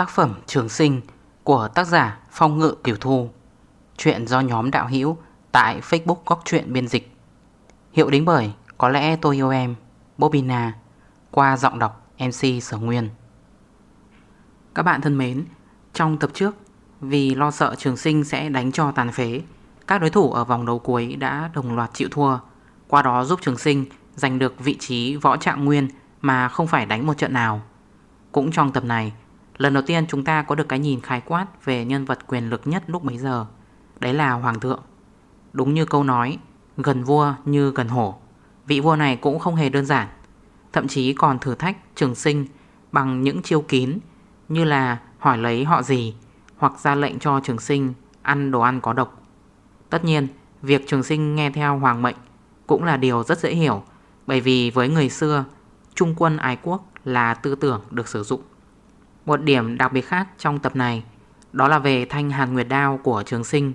Tác phẩm Trường Sinh của tác giả Phong Ngự Kiều Thu. Chuyện do nhóm đạo hữu tại Facebook Góc Chuyện Biên Dịch. Hiệu đính bởi Có lẽ tôi yêu em Bobina Qua giọng đọc MC Sở Nguyên. Các bạn thân mến, Trong tập trước, Vì lo sợ Trường Sinh sẽ đánh cho tàn phế, Các đối thủ ở vòng đấu cuối đã đồng loạt chịu thua. Qua đó giúp Trường Sinh giành được vị trí võ trạng nguyên Mà không phải đánh một trận nào. Cũng trong tập này Lần đầu tiên chúng ta có được cái nhìn khái quát về nhân vật quyền lực nhất lúc bấy giờ. Đấy là Hoàng thượng. Đúng như câu nói, Gần vua như gần hổ. Vị vua này cũng không hề đơn giản. Thậm chí còn thử thách trường sinh Bằng những chiêu kín Như là hỏi lấy họ gì Hoặc ra lệnh cho trường sinh Ăn đồ ăn có độc. Tất nhiên, việc trường sinh nghe theo hoàng mệnh Cũng là điều rất dễ hiểu, Bởi vì với người xưa, Trung quân ái quốc là tư tưởng được sử dụng một điểm đặc biệt khác trong tập này, Đó là về thanh hàn nguyệt đao của trường sinh.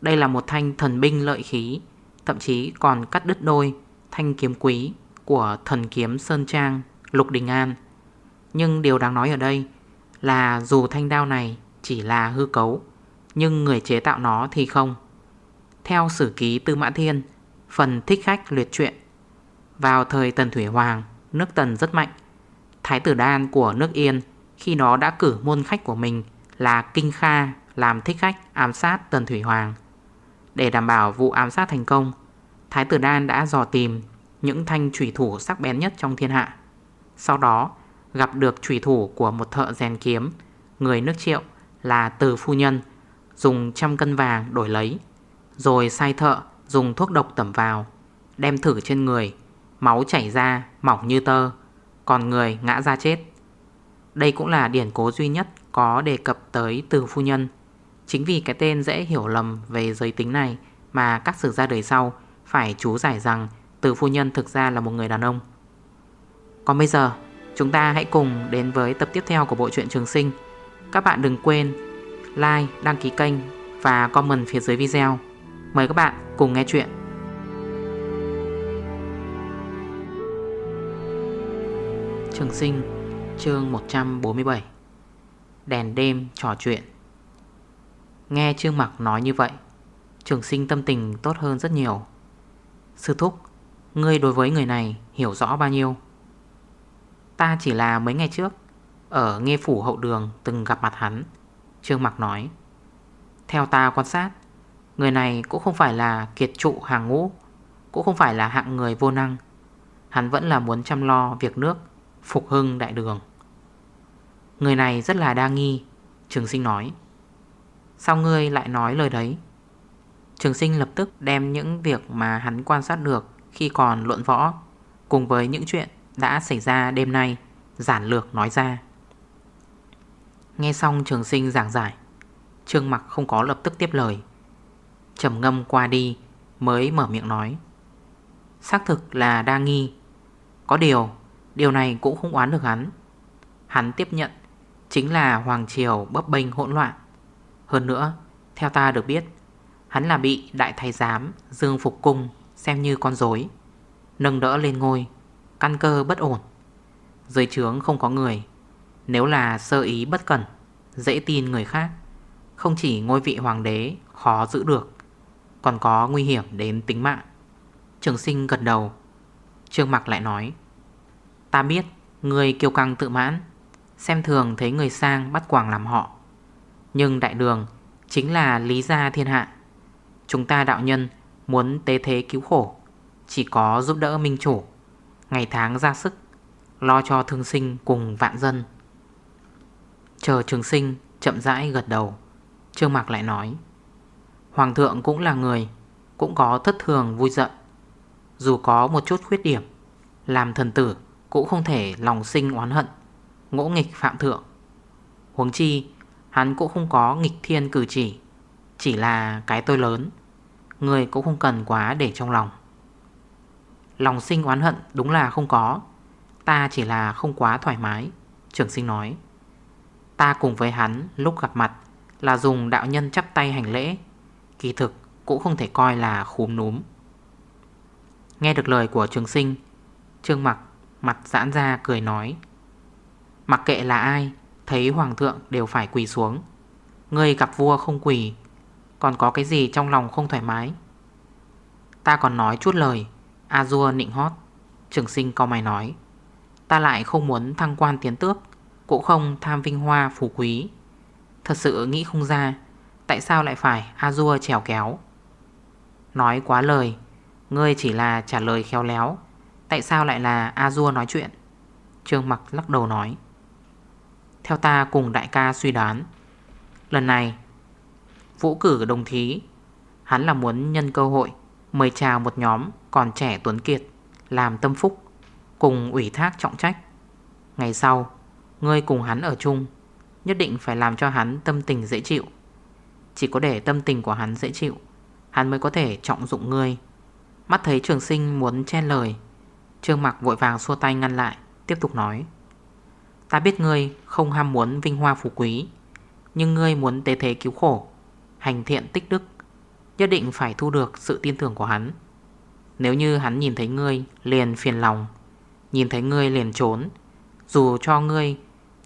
Đây là một thanh thần binh lợi khí, Thậm chí còn cắt đứt đôi Thanh kiếm quý của thần kiếm Sơn Trang, Lục Đình An. Nhưng điều đáng nói ở đây Là dù thanh đao này chỉ là hư cấu, Nhưng người chế tạo nó thì không. Theo sử ký Tư Mã Thiên, Phần thích khách luyện truyện, Vào thời Tần Thủy Hoàng, Nước Tần rất mạnh. Thái tử đan của nước Yên khi nó đã cử môn khách của mình là Kinh Kha làm thích khách ám sát Tần Thủy Hoàng. Để đảm bảo vụ ám sát thành công, Thái tử Đan đã dò tìm những thanh trùy thủ sắc bén nhất trong thiên hạ. Sau đó gặp được trùy thủ của một thợ rèn kiếm, người nước triệu là Từ Phu Nhân, dùng trăm cân vàng đổi lấy. Rồi sai thợ dùng thuốc độc tẩm vào, đem thử trên người, máu chảy ra mỏng như tơ, còn người ngã ra chết. Đây cũng là điển cố duy nhất có đề cập tới từ phu nhân. Chính vì cái tên dễ hiểu lầm về giới tính này Mà các sử gia đời sau phải chú giải rằng từ phu nhân thực ra là một người đàn ông. Còn bây giờ chúng ta hãy cùng đến với tập tiếp theo của bộ truyện Trường Sinh. Các bạn đừng quên like, đăng ký kênh và comment phía dưới video. Mời các bạn cùng nghe chuyện. Trường Sinh chương 147 Đèn đêm trò chuyện. Nghe Trương Mặc nói như vậy, Trường sinh tâm tình tốt hơn rất nhiều. Sư thúc, Ngươi đối với người này hiểu rõ bao nhiêu? Ta chỉ là mấy ngày trước, Ở nghe phủ hậu đường từng gặp mặt hắn, Trương Mặc nói. Theo ta quan sát, Người này cũng không phải là kiệt trụ hàng ngũ, Cũng không phải là hạng người vô năng. Hắn vẫn là muốn chăm lo việc nước, Phục hưng đại đường. Người này rất là đa nghi. Trường sinh nói. Sao ngươi lại nói lời đấy? Trường sinh lập tức đem những việc mà hắn quan sát được Khi còn luận võ, Cùng với những chuyện đã xảy ra đêm nay, Giản lược nói ra. Nghe xong trường sinh giảng giải, Trương mặc không có lập tức tiếp lời. Trầm ngâm qua đi, Mới mở miệng nói. Xác thực là đa nghi. Có điều Điều này cũng không oán được hắn. Hắn tiếp nhận Chính là Hoàng Triều bấp bênh hỗn loạn. Hơn nữa, Theo ta được biết, Hắn là bị đại thái giám Dương Phục Cung xem như con dối Nâng đỡ lên ngôi, Căn cơ bất ổn. Dưới trướng không có người, Nếu là sơ ý bất cẩn, Dễ tin người khác, Không chỉ ngôi vị hoàng đế khó giữ được, Còn có nguy hiểm đến tính mạng. Trường sinh gật đầu. Trương Mạc lại nói, Ta biết Người kiêu căng tự mãn Xem thường thấy người sang bắt quàng làm họ. Nhưng đại đường Chính là lý gia thiên hạ. Chúng ta đạo nhân Muốn tế thế cứu khổ, Chỉ có giúp đỡ minh chủ, Ngày tháng ra sức, Lo cho thương sinh cùng vạn dân. Chờ trường sinh chậm rãi gật đầu, Trương Mạc lại nói, Hoàng thượng cũng là người, Cũng có thất thường vui giận. Dù có một chút khuyết điểm, Làm thần tử cũng không thể lòng sinh oán hận. Ngỗ nghịch phạm thượng. Huống chi, Hắn cũng không có nghịch thiên cử chỉ Chỉ là cái tôi lớn, Người cũng không cần quá để trong lòng. Lòng sinh oán hận đúng là không có, Ta chỉ là không quá thoải mái, Trường sinh nói. Ta cùng với hắn lúc gặp mặt Là dùng đạo nhân chắp tay hành lễ, Kỳ thực cũng không thể coi là khúm núm. Nghe được lời của trường sinh, Trương mặc mặt giãn ra cười nói Mặc kệ là ai, Thấy hoàng thượng đều phải quỳ xuống. Ngươi gặp vua không quỳ, Còn có cái gì trong lòng không thoải mái? Ta còn nói chút lời A dua nịnh hót. Trường sinh câu mày nói, Ta lại không muốn thăng quan tiến tước, Cũng không tham vinh hoa phú quý. Thật sự nghĩ không ra, Tại sao lại phải A dua trèo kéo? Nói quá lời, Ngươi chỉ là trả lời khéo léo, Tại sao lại là A dua nói chuyện? Trương mặc lắc đầu nói theo ta cùng đại ca suy đoán. Lần này, Vũ cử đồng thí, Hắn là muốn nhân cơ hội Mời chào một nhóm còn trẻ tuấn kiệt Làm tâm phúc, Cùng ủy thác trọng trách. Ngày sau, Ngươi cùng hắn ở chung, Nhất định phải làm cho hắn tâm tình dễ chịu. Chỉ có để tâm tình của hắn dễ chịu, Hắn mới có thể trọng dụng ngươi. Mắt thấy trường sinh muốn chen lời, Trương mặc vội vàng xua tay ngăn lại, Tiếp tục nói. Ta biết ngươi không ham muốn vinh hoa phú quý, Nhưng ngươi muốn tế thế cứu khổ, Hành thiện tích đức, Nhất định phải thu được sự tin tưởng của hắn. Nếu như hắn nhìn thấy ngươi liền phiền lòng, Nhìn thấy ngươi liền trốn, Dù cho ngươi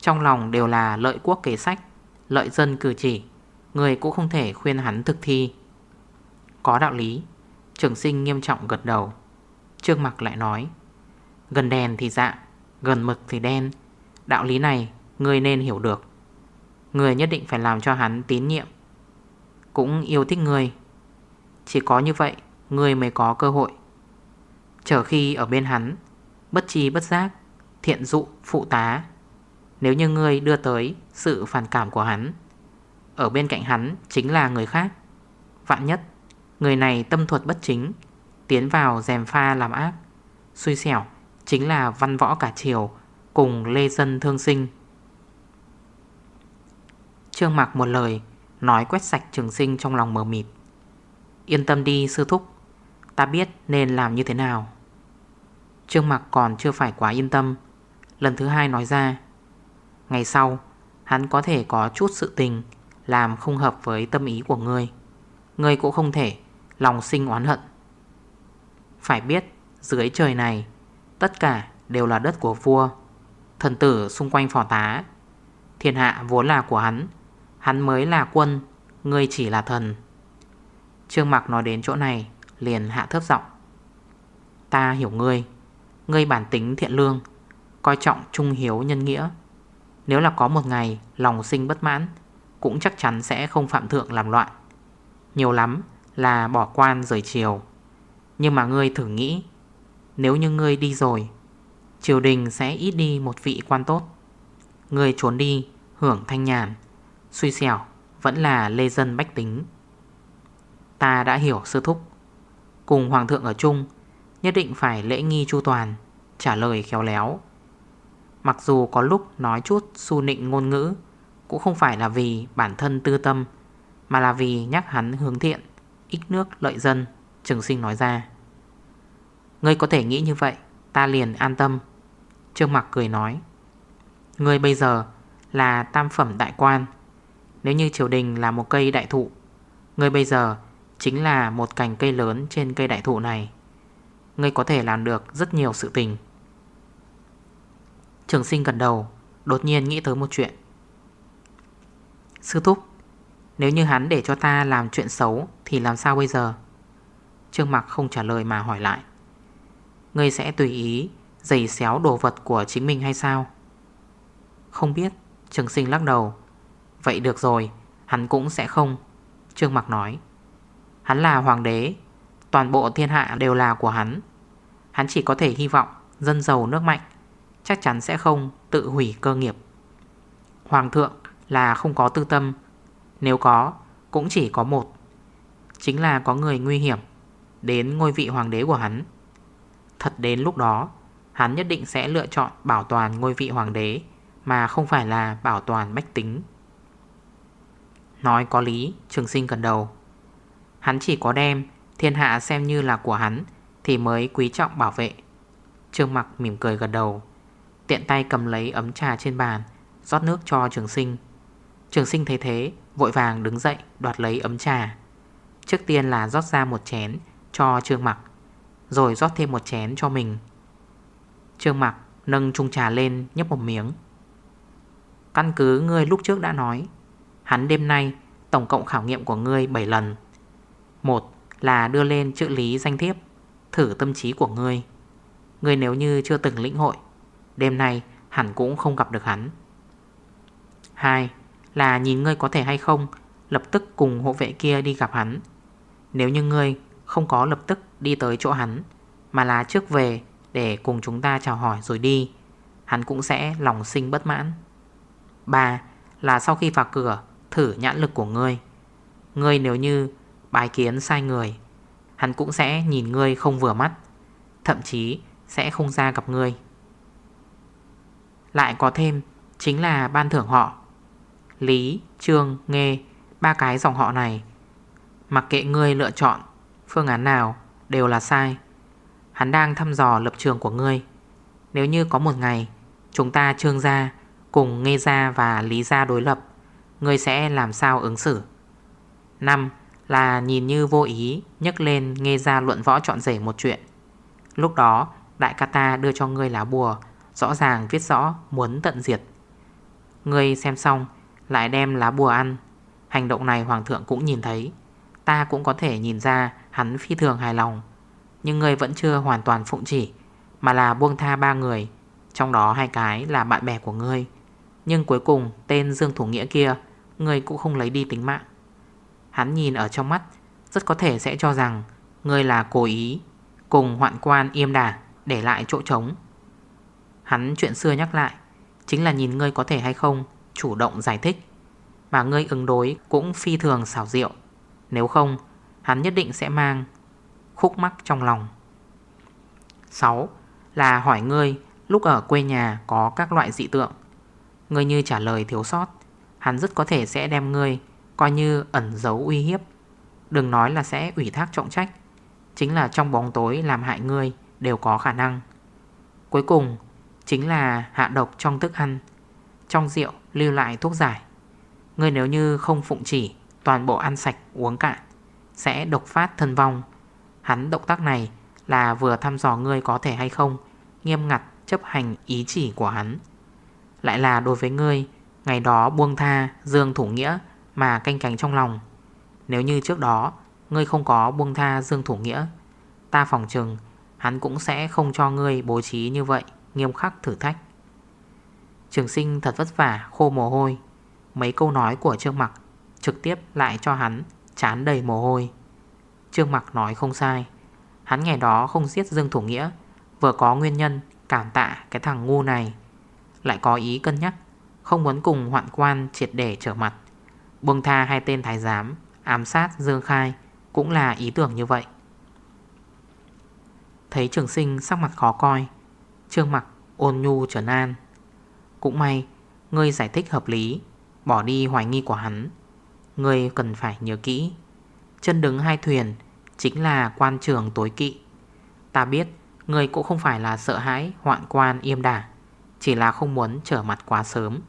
trong lòng đều là lợi quốc kế sách, Lợi dân cử chỉ, Ngươi cũng không thể khuyên hắn thực thi. Có đạo lý, Trường sinh nghiêm trọng gật đầu. Trương mặc lại nói, Gần đèn thì dạ Gần mực thì đen Đạo lý này, ngươi nên hiểu được. Ngươi nhất định phải làm cho hắn tín nhiệm. Cũng yêu thích ngươi. Chỉ có như vậy, Ngươi mới có cơ hội. Trở khi ở bên hắn, Bất chi bất giác, Thiện dụ, phụ tá, Nếu như ngươi đưa tới sự phản cảm của hắn, Ở bên cạnh hắn chính là người khác, Vạn nhất Người này tâm thuật bất chính, Tiến vào dèm pha làm ác, Xui xẻo, Chính là văn võ cả chiều. Cùng lê dân thương sinh. Trương mạc một lời, Nói quét sạch trường sinh trong lòng mờ mịt. Yên tâm đi, sư thúc, Ta biết nên làm như thế nào. Trương mạc còn chưa phải quá yên tâm. Lần thứ hai nói ra, Ngày sau, Hắn có thể có chút sự tình Làm không hợp với tâm ý của ngươi. Ngươi cũng không thể Lòng sinh oán hận. Phải biết, dưới trời này, Tất cả đều là đất của vua. Thần tử xung quanh phò tá. Thiên hạ vốn là của hắn Hắn mới là quân, Ngươi chỉ là thần. Trương Mạc nói đến chỗ này, Liền hạ thấp giọng. Ta hiểu ngươi Ngươi bản tính thiện lương, Coi trọng trung hiếu nhân nghĩa. Nếu là có một ngày lòng sinh bất mãn, Cũng chắc chắn sẽ không phạm thượng làm loạn. Nhiều lắm là bỏ quan rời chiều. Nhưng mà ngươi thử nghĩ, Nếu như ngươi đi rồi Triều đình sẽ ít đi một vị quan tốt. Người trốn đi, Hưởng thanh nhàn. Xui xẻo, vẫn là lê dân bách tính. Ta đã hiểu sư thúc. Cùng hoàng thượng ở chung, Nhất định phải lễ nghi chu toàn, Trả lời khéo léo. Mặc dù có lúc nói chút su nịnh ngôn ngữ, Cũng không phải là vì bản thân tư tâm, Mà là vì nhắc hắn hướng thiện, Ít nước lợi dân, Trường sinh nói ra. Ngươi có thể nghĩ như vậy, Ta liền an tâm. Trương Mặc cười nói, Ngươi bây giờ là tam phẩm đại quan. Nếu như triều đình là một cây đại thụ, Ngươi bây giờ chính là một cành cây lớn trên cây đại thụ này. Ngươi có thể làm được rất nhiều sự tình. Trường sinh gần đầu, Đột nhiên nghĩ tới một chuyện. Sư Thúc, Nếu như hắn để cho ta làm chuyện xấu Thì làm sao bây giờ? Trương Mặc không trả lời mà hỏi lại. Ngươi sẽ tùy ý Giày xéo đồ vật của chính mình hay sao? Không biết, Trường sinh lắc đầu. Vậy được rồi, Hắn cũng sẽ không, Trương mạc nói. Hắn là hoàng đế, Toàn bộ thiên hạ đều là của hắn. Hắn chỉ có thể hy vọng Dân giàu nước mạnh, Chắc chắn sẽ không tự hủy cơ nghiệp. Hoàng thượng là không có tư tâm, Nếu có, Cũng chỉ có một, Chính là có người nguy hiểm Đến ngôi vị hoàng đế của hắn. Thật đến lúc đó Hắn nhất định sẽ lựa chọn bảo toàn ngôi vị hoàng đế, Mà không phải là bảo toàn bách tính. Nói có lý, Trường sinh gần đầu. Hắn chỉ có đem thiên hạ xem như là của hắn Thì mới quý trọng bảo vệ. Trương mặc mỉm cười gần đầu, Tiện tay cầm lấy ấm trà trên bàn, rót nước cho trường sinh. Trường sinh thấy thế, Vội vàng đứng dậy, đoạt lấy ấm trà. Trước tiên là rót ra một chén Cho trương mặc, Rồi rót thêm một chén cho mình. Trương mặc nâng chung trà lên, nhấp một miếng. Căn cứ ngươi lúc trước đã nói, Hắn đêm nay tổng cộng khảo nghiệm của ngươi 7 lần. Một là đưa lên chữ lý danh thiếp, Thử tâm trí của ngươi. Ngươi nếu như chưa từng lĩnh hội, Đêm nay hẳn cũng không gặp được hắn. Hai là nhìn ngươi có thể hay không Lập tức cùng hộ vệ kia đi gặp hắn. Nếu như ngươi không có lập tức đi tới chỗ hắn, Mà là trước về để cùng chúng ta chào hỏi rồi đi. Hắn cũng sẽ lòng sinh bất mãn. 3. Là sau khi vào cửa Thử nhãn lực của ngươi. Ngươi nếu như bài kiến sai người Hắn cũng sẽ nhìn ngươi không vừa mắt Thậm chí sẽ không ra gặp ngươi. Lại có thêm Chính là ban thưởng họ. Lý, Trương, Nghê Ba cái dòng họ này Mặc kệ ngươi lựa chọn Phương án nào đều là sai. Hắn đang thăm dò lập trường của ngươi. Nếu như có một ngày, Chúng ta trương ra Cùng nghe ra và Lý ra đối lập, Ngươi sẽ làm sao ứng xử? 5. Là nhìn như vô ý nhấc lên nghe ra luận võ chọn rể một chuyện. Lúc đó, Đại ca ta đưa cho ngươi lá bùa, Rõ ràng viết rõ muốn tận diệt. Ngươi xem xong, Lại đem lá bùa ăn. Hành động này hoàng thượng cũng nhìn thấy. Ta cũng có thể nhìn ra hắn phi thường hài lòng. Nhưng ngươi vẫn chưa hoàn toàn phụng chỉ, Mà là buông tha ba người, Trong đó hai cái là bạn bè của ngươi. Nhưng cuối cùng, tên Dương Thủ Nghĩa kia, Ngươi cũng không lấy đi tính mạng. Hắn nhìn ở trong mắt, Rất có thể sẽ cho rằng Ngươi là cố ý Cùng hoạn quan im đà Để lại chỗ trống. Hắn chuyện xưa nhắc lại, Chính là nhìn ngươi có thể hay không Chủ động giải thích, Mà ngươi ứng đối cũng phi thường xảo diệu. Nếu không, Hắn nhất định sẽ mang khúc mắc trong lòng. 6. Là hỏi ngươi, lúc ở quê nhà có các loại dị tượng. Ngươi như trả lời thiếu sót, Hắn rất có thể sẽ đem ngươi Coi như ẩn giấu uy hiếp. Đừng nói là sẽ ủy thác trọng trách, Chính là trong bóng tối làm hại ngươi Đều có khả năng. Cuối cùng, chính là hạ độc trong thức ăn, Trong rượu lưu lại thuốc giải. Ngươi nếu như không phụng chỉ Toàn bộ ăn sạch uống cạn, Sẽ độc phát thân vong Hắn động tác này là vừa thăm dò ngươi có thể hay không, Nghiêm ngặt chấp hành ý chỉ của hắn. Lại là đối với ngươi, Ngày đó buông tha Dương Thủ Nghĩa Mà canh cánh trong lòng. Nếu như trước đó Ngươi không có buông tha Dương Thủ Nghĩa, Ta phòng trừng Hắn cũng sẽ không cho ngươi bố trí như vậy Nghiêm khắc thử thách. Trường sinh thật vất vả khô mồ hôi. Mấy câu nói của Trương Mặc Trực tiếp lại cho hắn Chán đầy mồ hôi. Trương Mặc nói không sai. Hắn ngày đó không giết Dương Thủ Nghĩa, Vừa có nguyên nhân cảm tạ cái thằng ngu này. Lại có ý cân nhắc, Không muốn cùng hoạn quan triệt để trở mặt. Buông tha hai tên thái giám, Ám sát Dương Khai Cũng là ý tưởng như vậy. Thấy trường sinh sắc mặt khó coi, Trương mặc ôn nhu trở nan Cũng may, Ngươi giải thích hợp lý, Bỏ đi hoài nghi của hắn. Ngươi cần phải nhớ kỹ, Chân đứng hai thuyền Chính là quan trường tối kỵ. Ta biết, người cũng không phải là sợ hãi, hoạn quan im đả, Chỉ là không muốn trở mặt quá sớm.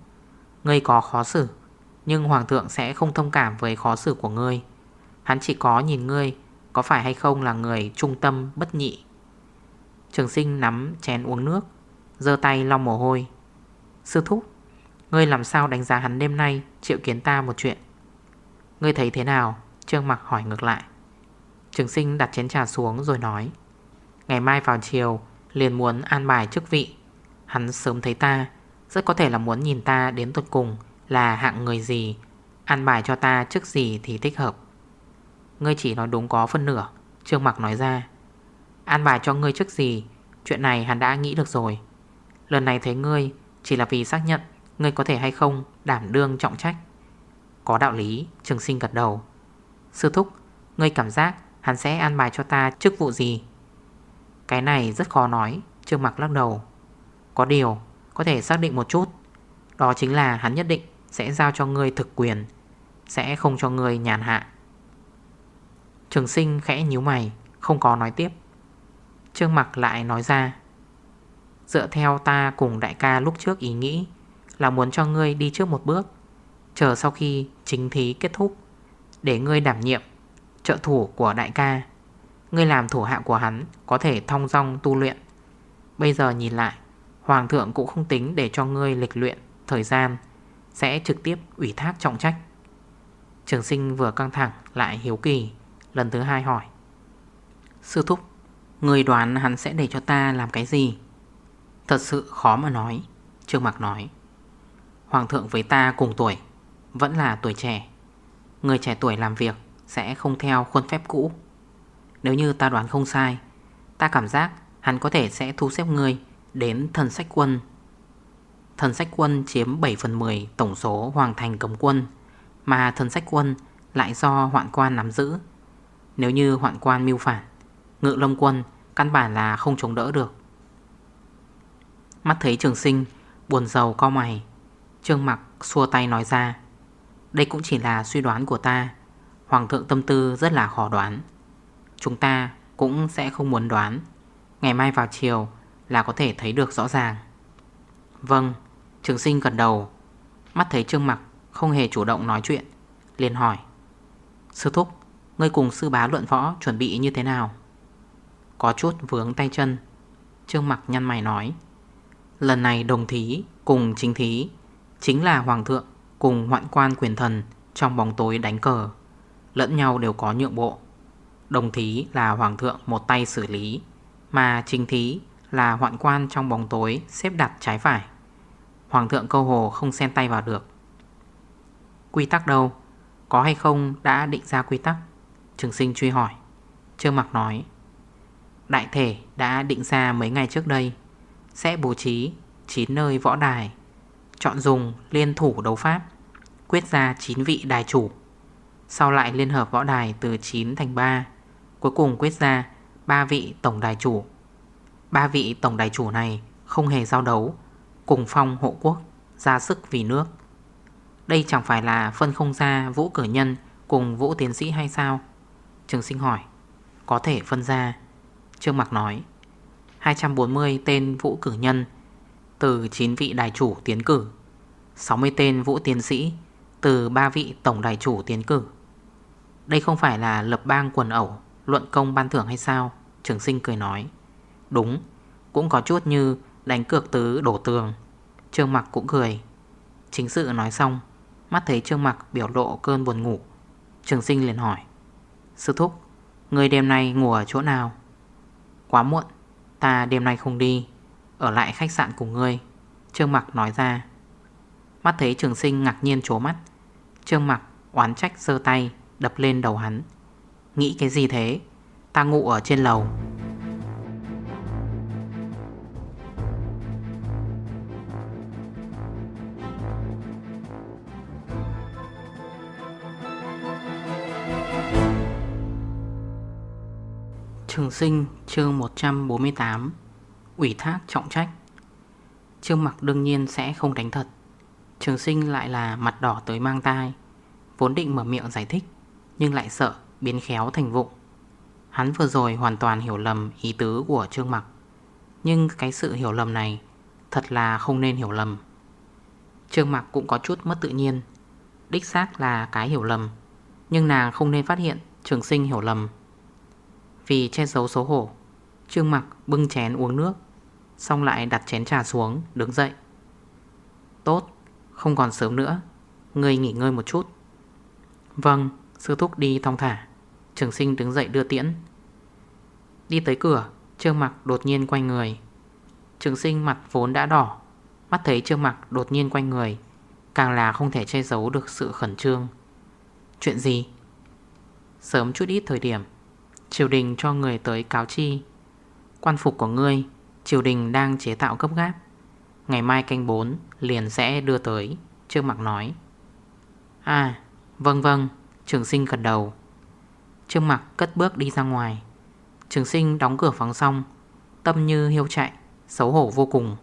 Ngươi có khó xử, Nhưng hoàng thượng sẽ không thông cảm với khó xử của ngươi. Hắn chỉ có nhìn ngươi, Có phải hay không là người trung tâm, bất nhị? Trường sinh nắm chén uống nước Dơ tay lau mồ hôi. Sư thúc, Ngươi làm sao đánh giá hắn đêm nay Triệu kiến ta một chuyện? Ngươi thấy thế nào? Trương mặc hỏi ngược lại. Trường sinh đặt chén trà xuống rồi nói, Ngày mai vào chiều, Liền muốn an bài chức vị. Hắn sớm thấy ta, Rất có thể là muốn nhìn ta đến tuột cùng Là hạng người gì. An bài cho ta chức gì thì thích hợp. Ngươi chỉ nói đúng có phân nửa, Trương Mặc nói ra. An bài cho ngươi chức gì, Chuyện này hắn đã nghĩ được rồi. Lần này thấy ngươi, Chỉ là vì xác nhận, Ngươi có thể hay không đảm đương trọng trách. Có đạo lý, Trường sinh gật đầu. Sư thúc, Ngươi cảm giác hắn sẽ an bài cho ta chức vụ gì? Cái này rất khó nói, Trương mặc lắc đầu. Có điều, có thể xác định một chút. Đó chính là hắn nhất định sẽ giao cho ngươi thực quyền, Sẽ không cho ngươi nhàn hạ. Trường sinh khẽ nhíu mày, Không có nói tiếp. Trương mặc lại nói ra, Dựa theo ta cùng đại ca lúc trước ý nghĩ Là muốn cho ngươi đi trước một bước, Chờ sau khi chính thí kết thúc, Để ngươi đảm nhiệm Trợ thủ của đại ca. Ngươi làm thủ hạ của hắn, Có thể thong dong tu luyện. Bây giờ nhìn lại, Hoàng thượng cũng không tính để cho ngươi lịch luyện Thời gian, Sẽ trực tiếp ủy thác trọng trách. Trường sinh vừa căng thẳng lại hiếu kỳ, Lần thứ hai hỏi. Sư thúc, Người đoán hắn sẽ để cho ta làm cái gì? Thật sự khó mà nói, Trương Mạc nói. Hoàng thượng với ta cùng tuổi, Vẫn là tuổi trẻ. Người trẻ tuổi làm việc sẽ không theo khuôn phép cũ. Nếu như ta đoán không sai, Ta cảm giác hắn có thể sẽ thu xếp người Đến thần sách quân. Thần sách quân chiếm 7 phần 10 tổng số hoàng thành cấm quân, Mà thần sách quân lại do hoạn quan nắm giữ. Nếu như hoạn quan mưu phản, Ngự lâm quân căn bản là không chống đỡ được. Mắt thấy trường sinh Buồn giàu co mày, Trương mặc xua tay nói ra, Đây cũng chỉ là suy đoán của ta Hoàng thượng tâm tư rất là khó đoán. Chúng ta cũng sẽ không muốn đoán. Ngày mai vào chiều Là có thể thấy được rõ ràng. Vâng Trường sinh gần đầu. Mắt thấy Trương mặc không hề chủ động nói chuyện, liền hỏi. Sư thúc, Ngươi cùng sư bá luận võ chuẩn bị như thế nào? Có chút vướng tay chân. Trương mặc nhăn mày nói. Lần này đồng thí cùng chính thí Chính là hoàng thượng cùng hoạn quan quyền thần Trong bóng tối đánh cờ. Lẫn nhau đều có nhượng bộ. Đồng thí là hoàng thượng một tay xử lý, Mà chính thí là hoạn quan trong bóng tối xếp đặt trái phải. Hoàng thượng câu hồ không xen tay vào được. Quy tắc đâu? Có hay không đã định ra quy tắc? Trường sinh truy hỏi. Trương Mạc nói. Đại thể đã định ra mấy ngày trước đây. Sẽ bố trí 9 nơi võ đài, Chọn dùng liên thủ đấu pháp, Quyết ra 9 vị đài chủ. Sau lại liên hợp võ đài từ 9 thành 3 Cuối cùng quyết ra ba vị tổng đài chủ. Ba vị tổng đài chủ này không hề giao đấu, Cùng phong hộ quốc, Ra sức vì nước. Đây chẳng phải là phân không ra vũ cử nhân Cùng vũ tiến sĩ hay sao? Trường sinh hỏi. Có thể phân ra. Trương Mạc nói. 240 tên vũ cử nhân Từ 9 vị đài chủ tiến cử. 60 tên vũ tiến sĩ Từ 3 vị tổng đài chủ tiến cử. Đây không phải là lập bang quần ẩu, Luận công ban thưởng hay sao? Trường sinh cười nói. Đúng, Cũng có chút như Đánh cược tứ đổ tường. Trương mặc cũng cười. Chính sự nói xong, Mắt thấy Trương mặc biểu lộ cơn buồn ngủ. Trường sinh liền hỏi. Sư thúc, Người đêm nay ngủ ở chỗ nào? Quá muộn, Ta đêm nay không đi, Ở lại khách sạn cùng ngươi. Trương mặc nói ra. Mắt thấy trường sinh ngạc nhiên trố mắt, Trương mặc oán trách sơ tay. Đập lên đầu hắn. Nghĩ cái gì thế? Ta ngủ ở trên lầu. Trường sinh, chương 148 Ủy thác trọng trách. Trương mặc đương nhiên sẽ không đánh thật. Trường sinh lại là mặt đỏ tới mang tai, Vốn định mở miệng giải thích. Nhưng lại sợ biến khéo thành vụng. Hắn vừa rồi hoàn toàn hiểu lầm ý tứ của Trương mặc. Nhưng cái sự hiểu lầm này Thật là không nên hiểu lầm. Trương mặc cũng có chút mất tự nhiên. Đích xác là cái hiểu lầm, Nhưng nàng không nên phát hiện Trường sinh hiểu lầm. Vì che giấu xấu hổ, Trương mặc bưng chén uống nước, Xong lại đặt chén trà xuống, Đứng dậy. Tốt, không còn sớm nữa, ngươi nghỉ ngơi một chút. Vâng sư thúc đi thong thả. Trường sinh đứng dậy đưa tiễn. Đi tới cửa, Trương mặc đột nhiên quay người. Trường sinh mặt vốn đã đỏ. Mắt thấy trương mặc đột nhiên quay người, Càng là không thể che giấu được sự khẩn trương. Chuyện gì? Sớm chút ít thời điểm, Triều đình cho người tới cáo chi. Quan phục của ngươi, Triều đình đang chế tạo gấp gáp. Ngày mai canh 4 liền sẽ đưa tới, Trương mặc nói. À vâng vâng. Trường sinh gật đầu. Trương mặt cất bước đi ra ngoài. Trường sinh đóng cửa phòng xong, Tâm như hiêu chạy, Xấu hổ vô cùng.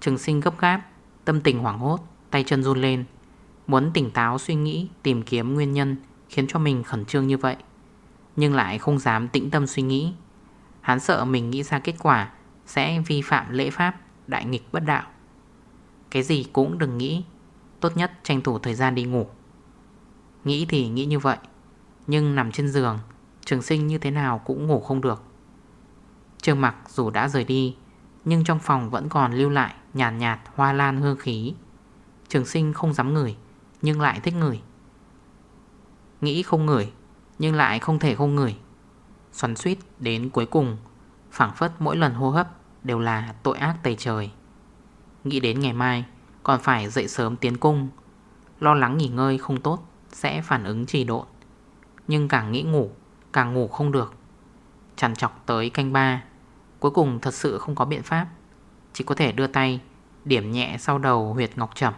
Trường sinh gấp gáp, Tâm tình hoảng hốt, Tay chân run lên. Muốn tỉnh táo suy nghĩ, Tìm kiếm nguyên nhân Khiến cho mình khẩn trương như vậy, nhưng lại không dám tĩnh tâm suy nghĩ. Hắn sợ mình nghĩ ra kết quả Sẽ vi phạm lễ pháp, Đại nghịch bất đạo. Cái gì cũng đừng nghĩ, Tốt nhất tranh thủ thời gian đi ngủ. Nghĩ thì nghĩ như vậy Nhưng nằm trên giường Trường sinh như thế nào cũng ngủ không được. Trường mặc dù đã rời đi Nhưng trong phòng vẫn còn lưu lại Nhàn nhạt, nhạt hoa lan hương khí. Trường sinh không dám ngửi Nhưng lại thích ngửi. Nghĩ không ngửi Nhưng lại không thể không ngửi. Xoắn suýt đến cuối cùng phảng phất mỗi lần hô hấp Đều là tội ác tày trời. Nghĩ đến ngày mai Còn phải dậy sớm tiến cung Lo lắng nghỉ ngơi không tốt. Sẽ phản ứng trì độn. Nhưng càng nghĩ ngủ, Càng ngủ không được. Chằn chọc tới canh ba, Cuối cùng thật sự không có biện pháp. Chỉ có thể đưa tay, Điểm nhẹ sau đầu huyệt ngọc chậm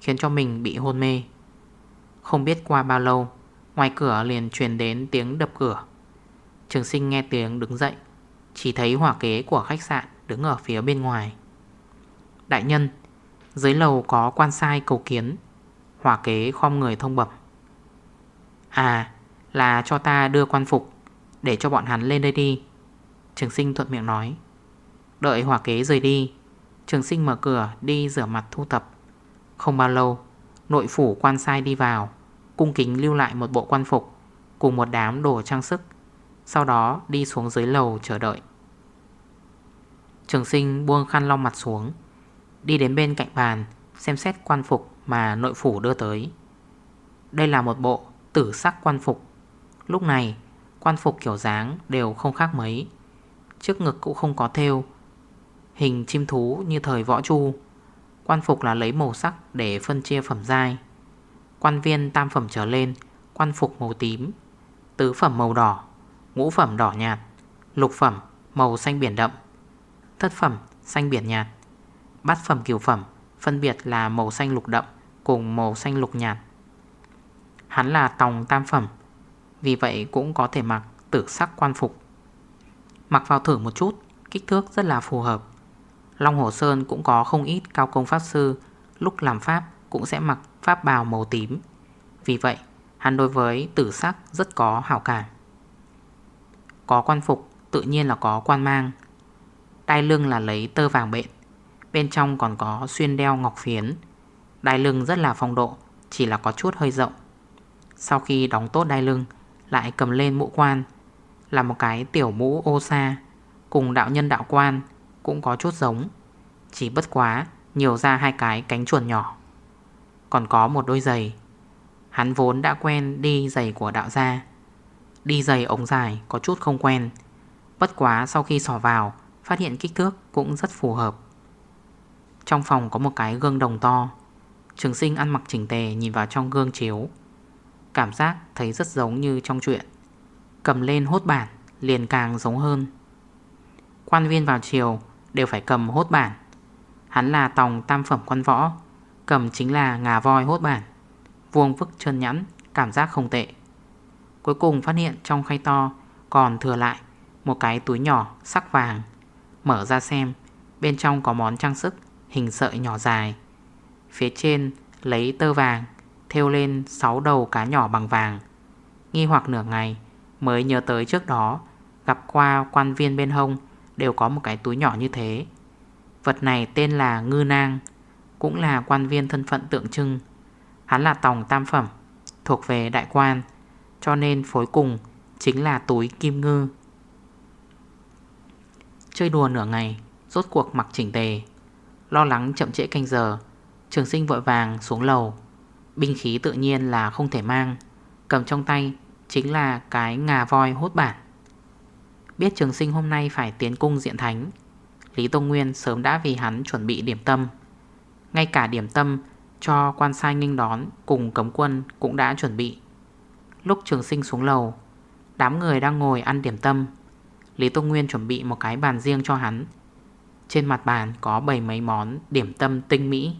Khiến cho mình bị hôn mê. Không biết qua bao lâu, Ngoài cửa liền truyền đến tiếng đập cửa. Trường sinh nghe tiếng đứng dậy, Chỉ thấy hỏa kế của khách sạn Đứng ở phía bên ngoài. Đại nhân, Dưới lầu có quan sai cầu kiến. Hỏa kế khom người thông bẩm. À là cho ta đưa quan phục Để cho bọn hắn lên đây đi. Trường sinh thuận miệng nói. Đợi hỏa kế rời đi. Trường sinh mở cửa đi rửa mặt thu tập. Không bao lâu, Nội phủ quan sai đi vào, Cung kính lưu lại một bộ quan phục Cùng một đám đồ trang sức, Sau đó đi xuống dưới lầu chờ đợi. Trường sinh buông khăn long mặt xuống, Đi đến bên cạnh bàn Xem xét quan phục mà nội phủ đưa tới. Đây là một bộ tử sắc quan phục. Lúc này, quan phục kiểu dáng đều không khác mấy. Trước ngực cũng không có theo Hình chim thú như thời võ chu. Quan phục là lấy màu sắc để phân chia phẩm giai. Quan viên tam phẩm trở lên, Quan phục màu tím, Tứ phẩm màu đỏ, Ngũ phẩm đỏ nhạt, Lục phẩm màu xanh biển đậm, Thất phẩm xanh biển nhạt. Bát phẩm kiều phẩm Phân biệt là màu xanh lục đậm. Cùng màu xanh lục nhạt. Hắn là tòng tam phẩm, Vì vậy cũng có thể mặc tử sắc quan phục. Mặc vào thử một chút, Kích thước rất là phù hợp. Long Hồ Sơn cũng có không ít cao công pháp sư, Lúc làm pháp cũng sẽ mặc pháp bào màu tím. Vì vậy, hắn đối với tử sắc rất có hảo cảm. Có quan phục, tự nhiên là có quan mang. Đai lưng là lấy tơ vàng bện, Bên trong còn có xuyên đeo ngọc phiến. Đai lưng rất là phong độ, Chỉ là có chút hơi rộng. Sau khi đóng tốt đai lưng, Lại cầm lên mũ quan, Là một cái tiểu mũ ô sa, Cùng đạo nhân đạo quan Cũng có chút giống, Chỉ bất quá nhiều ra hai cái cánh chuồn nhỏ. Còn có một đôi giày, Hắn vốn đã quen đi giày của đạo gia. Đi giày ống dài có chút không quen, Bất quá sau khi sỏ vào, Phát hiện kích thước cũng rất phù hợp. Trong phòng có một cái gương đồng to Trường sinh ăn mặc chỉnh tề nhìn vào trong gương chiếu. Cảm giác thấy rất giống như trong chuyện. Cầm lên hốt bản, liền càng giống hơn. Quan viên vào chiều đều phải cầm hốt bản. Hắn là tòng tam phẩm quan võ, Cầm chính là ngà voi hốt bản. Vuông vức chân nhẵn, Cảm giác không tệ. Cuối cùng phát hiện trong khay to Còn thừa lại một cái túi nhỏ sắc vàng. Mở ra xem, Bên trong có món trang sức Hình sợi nhỏ dài. Phía trên lấy tơ vàng theo lên 6 đầu cá nhỏ bằng vàng. Nghi hoặc nửa ngày Mới nhớ tới trước đó, Gặp qua quan viên bên hông Đều có một cái túi nhỏ như thế. Vật này tên là ngư nang, Cũng là quan viên thân phận tượng trưng. Hắn là tòng tam phẩm, Thuộc về đại quan, Cho nên phối cùng Chính là túi kim ngư. Chơi đùa nửa ngày, Rốt cuộc mặc chỉnh tề, Lo lắng chậm trễ canh giờ Trường sinh vội vàng xuống lầu. Binh khí tự nhiên là không thể mang. Cầm trong tay Chính là cái ngà voi hốt bản Biết trường sinh hôm nay phải tiến cung diện thánh, Lý Tông Nguyên sớm đã vì hắn chuẩn bị điểm tâm. Ngay cả điểm tâm cho quan sai nghênh đón cùng cấm quân cũng đã chuẩn bị. Lúc trường sinh xuống lầu, Đám người đang ngồi ăn điểm tâm. Lý Tông Nguyên chuẩn bị một cái bàn riêng cho hắn. Trên mặt bàn có bảy mấy món điểm tâm tinh mỹ.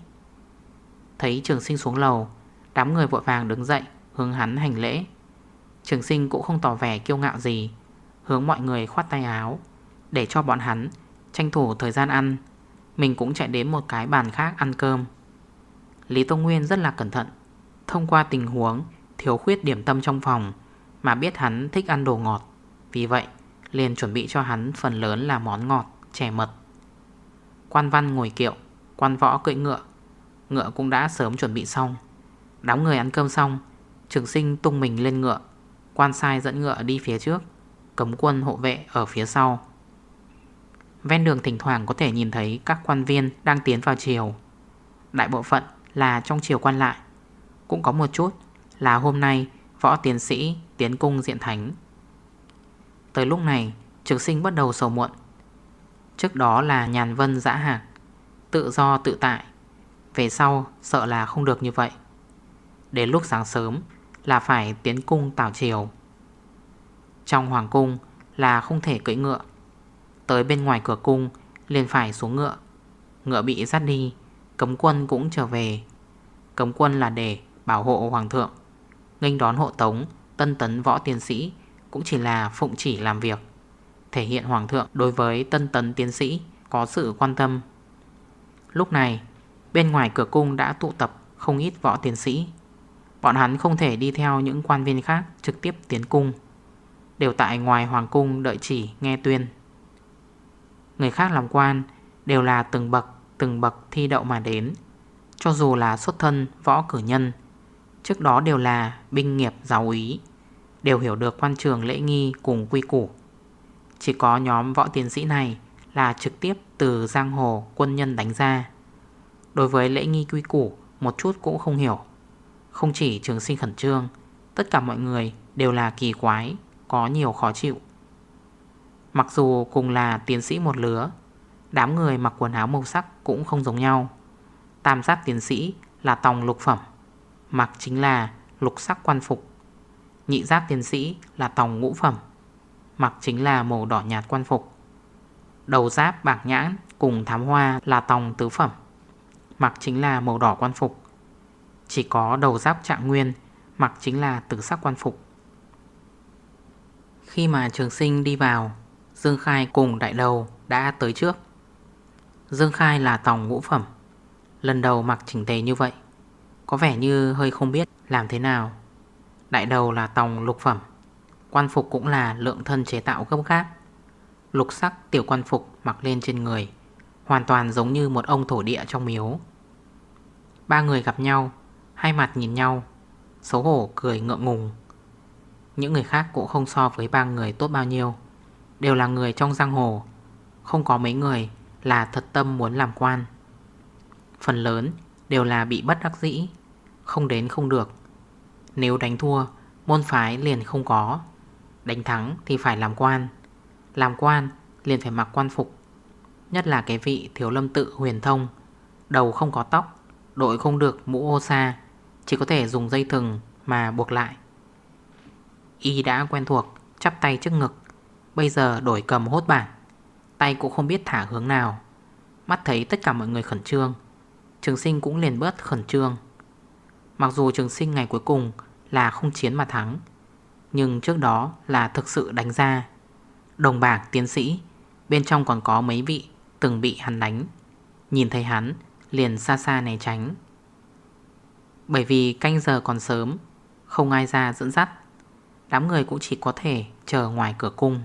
Thấy trường sinh xuống lầu Đám người vội vàng đứng dậy Hướng hắn hành lễ. Trường sinh cũng không tỏ vẻ kiêu ngạo gì Hướng mọi người khoát tay áo Để cho bọn hắn tranh thủ thời gian ăn. Mình cũng chạy đến một cái bàn khác ăn cơm. Lý Tông Nguyên rất là cẩn thận Thông qua tình huống thiếu khuyết điểm tâm trong phòng Mà biết hắn thích ăn đồ ngọt. Vì vậy liền chuẩn bị cho hắn phần lớn là món ngọt, chè mật. Quan văn ngồi kiệu, quan võ cưỡi ngựa Ngựa cũng đã sớm chuẩn bị xong. Đám người ăn cơm xong, Trường sinh tung mình lên ngựa, Quan sai dẫn ngựa đi phía trước, Cấm quân hộ vệ ở phía sau. Ven đường thỉnh thoảng có thể nhìn thấy các quan viên đang tiến vào chiều Đại bộ phận là trong chiều quan lại. Cũng có một chút là hôm nay võ tiến sĩ tiến cung diện thánh. Tới lúc này, trường sinh bắt đầu sầu muộn. Trước đó là nhàn vân dã hạc, Tự do tự tại về sau, sợ là không được như vậy. Đến lúc sáng sớm Là phải tiến cung tảo chiều Trong hoàng cung Là không thể cưỡi ngựa. Tới bên ngoài cửa cung, liền phải xuống ngựa. Ngựa bị dắt đi, Cấm quân cũng trở về. Cấm quân là để bảo hộ hoàng thượng. Nghênh đón hộ tống, Tân tấn võ tiến sĩ Cũng chỉ là phụng chỉ làm việc. Thể hiện hoàng thượng đối với tân tấn tiến sĩ Có sự quan tâm. Lúc này Bên ngoài cửa cung đã tụ tập không ít võ tiến sĩ. Bọn hắn không thể đi theo những quan viên khác trực tiếp tiến cung. Đều tại ngoài hoàng cung đợi chỉ nghe tuyên. Người khác làm quan đều là từng bậc từng bậc thi đậu mà đến. Cho dù là xuất thân võ cử nhân Trước đó đều là binh nghiệp giáo ý, Đều hiểu được quan trường lễ nghi cùng quy củ. Chỉ có nhóm võ tiến sĩ này là trực tiếp từ giang hồ quân nhân đánh ra. Đối với lễ nghi quy củ, một chút cũng không hiểu. Không chỉ trường sinh khẩn trương, Tất cả mọi người đều là kỳ quái, Có nhiều khó chịu. Mặc dù cùng là tiến sĩ một lứa, Đám người mặc quần áo màu sắc cũng không giống nhau. Tam giác tiến sĩ là tòng lục phẩm, Mặc chính là lục sắc quan phục. Nhị giác tiến sĩ là tòng ngũ phẩm, Mặc chính là màu đỏ nhạt quan phục. Đầu giáp bạc nhãn cùng thám hoa là tòng tứ phẩm. Mặc chính là màu đỏ quan phục. Chỉ có đầu giáp trạng nguyên Mặc chính là tử sắc quan phục. Khi mà trường sinh đi vào Dương Khai cùng đại đầu đã tới trước. Dương Khai là tòng ngũ phẩm. Lần đầu mặc chỉnh tề như vậy Có vẻ như hơi không biết làm thế nào. Đại đầu là tòng lục phẩm Quan phục cũng là lượng thân chế tạo gấp khác, Lục sắc tiểu quan phục mặc lên trên người. Hoàn toàn giống như một ông thổ địa trong miếu. Ba người gặp nhau, Hai mặt nhìn nhau, Xấu hổ, cười ngượng ngùng. Những người khác cũng không so với ba người tốt bao nhiêu, Đều là người trong giang hồ. Không có mấy người là thật tâm muốn làm quan. Phần lớn đều là bị bất đắc dĩ, Không đến không được. Nếu đánh thua, Môn phái liền không có. Đánh thắng thì phải làm quan. Làm quan liền phải mặc quan phục. Nhất là cái vị thiếu lâm tự huyền thông. Đầu không có tóc, Đội không được mũ ô sa Chỉ có thể dùng dây thừng mà buộc lại. Y đã quen thuộc, Chắp tay trước ngực, Bây giờ đổi cầm hốt bảng. Tay cũng không biết thả hướng nào. Mắt thấy tất cả mọi người khẩn trương, Trường sinh cũng liền bớt khẩn trương. Mặc dù trường sinh ngày cuối cùng Là không chiến mà thắng, Nhưng trước đó là thực sự đánh ra. Đồng bạc, tiến sĩ, Bên trong còn có mấy vị Từng bị hắn đánh. Nhìn thấy hắn, liền xa xa né tránh. Bởi vì canh giờ còn sớm, Không ai ra dẫn dắt. Đám người cũng chỉ có thể chờ ngoài cửa cung.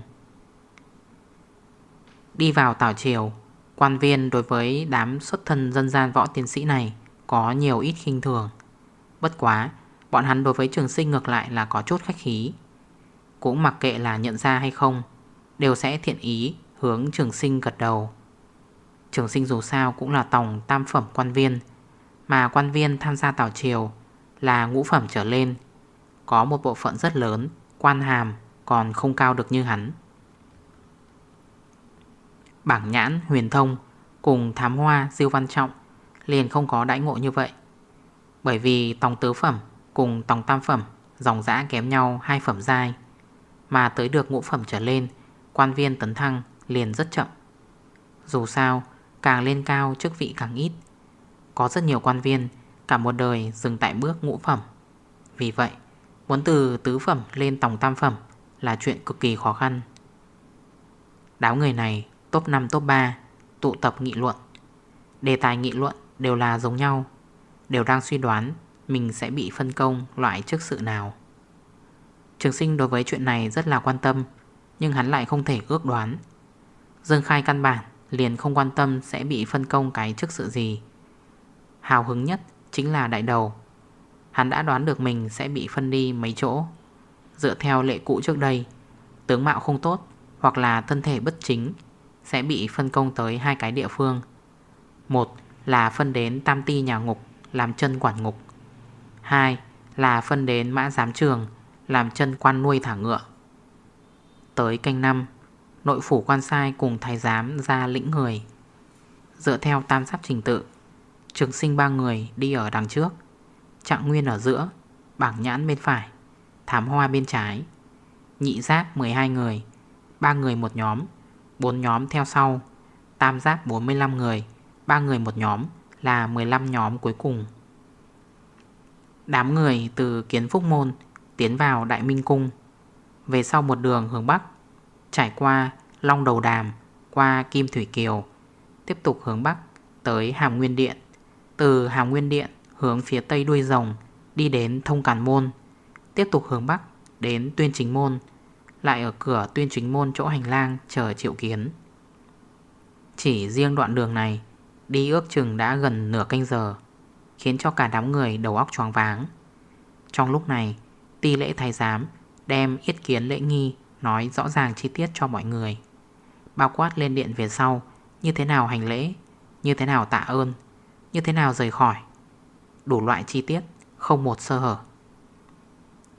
Đi vào tảo triều, Quan viên đối với đám xuất thân dân gian võ tiến sĩ này Có nhiều ít khinh thường. Bất quá, Bọn hắn đối với trường sinh ngược lại là có chút khách khí. Cũng mặc kệ là nhận ra hay không, Đều sẽ thiện ý hướng trường sinh gật đầu. Trường sinh dù sao cũng là tổng tam phẩm quan viên. Mà quan viên tham gia tào triều Là ngũ phẩm trở lên. Có một bộ phận rất lớn, Quan hàm còn không cao được như hắn. Bảng nhãn, huyền thông Cùng thám hoa diêu văn trọng Liền không có đãi ngộ như vậy. Bởi vì tòng tứ phẩm Cùng tòng tam phẩm Dòng dã kém nhau hai phẩm dai Mà tới được ngũ phẩm trở lên, Quan viên tấn thăng liền rất chậm. Dù sao Càng lên cao chức vị càng ít. Có rất nhiều quan viên, Cả một đời dừng tại bước ngũ phẩm. Vì vậy, Muốn từ tứ phẩm lên tổng tam phẩm Là chuyện cực kỳ khó khăn. Đáo người này, top 5 top 3 Tụ tập nghị luận. Đề tài nghị luận đều là giống nhau, Đều đang suy đoán Mình sẽ bị phân công loại chức sự nào. Trường sinh đối với chuyện này rất là quan tâm, Nhưng hắn lại không thể ước đoán. Dương Khai căn bản liền không quan tâm sẽ bị phân công cái chức sự gì. Hào hứng nhất chính là đại đầu. Hắn đã đoán được mình sẽ bị phân đi mấy chỗ. Dựa theo lệ cũ trước đây, Tướng mạo không tốt Hoặc là thân thể bất chính Sẽ bị phân công tới hai cái địa phương. Một là phân đến Tam Ti nhà ngục làm chân quản ngục. Hai là phân đến mã giám trường Làm chân quan nuôi thả ngựa. Tới canh năm Nội phủ quan sai cùng thái giám ra lĩnh người. Dựa theo tam sát trình tự, Trường sinh ba người đi ở đằng trước, Trạng nguyên ở giữa, Bảng nhãn bên phải Thám hoa bên trái. Nhị giáp 12 người, ba người một nhóm, bốn nhóm theo sau. Tam giáp 45 người, ba người một nhóm là 15 nhóm cuối cùng. Đám người từ Kiến Phúc Môn tiến vào Đại Minh Cung. Về sau một đường hướng Bắc Trải qua Long Đầu Đàm, Qua Kim Thủy Kiều, Tiếp tục hướng Bắc tới Hàm Nguyên Điện. Từ Hàm Nguyên Điện hướng phía Tây đuôi rồng Đi đến Thông Cản Môn, Tiếp tục hướng Bắc đến Tuyên Chính Môn, Lại ở cửa Tuyên Chính Môn chỗ hành lang chờ triệu kiến. Chỉ riêng đoạn đường này, Đi ước chừng đã gần nửa canh giờ, Khiến cho cả đám người đầu óc choáng váng. Trong lúc này, Ti lễ thái giám Đem yết kiến lễ nghi Nói rõ ràng chi tiết cho mọi người. Bao quát lên điện về sau, Như thế nào hành lễ, Như thế nào tạ ơn, Như thế nào rời khỏi. Đủ loại chi tiết, Không một sơ hở.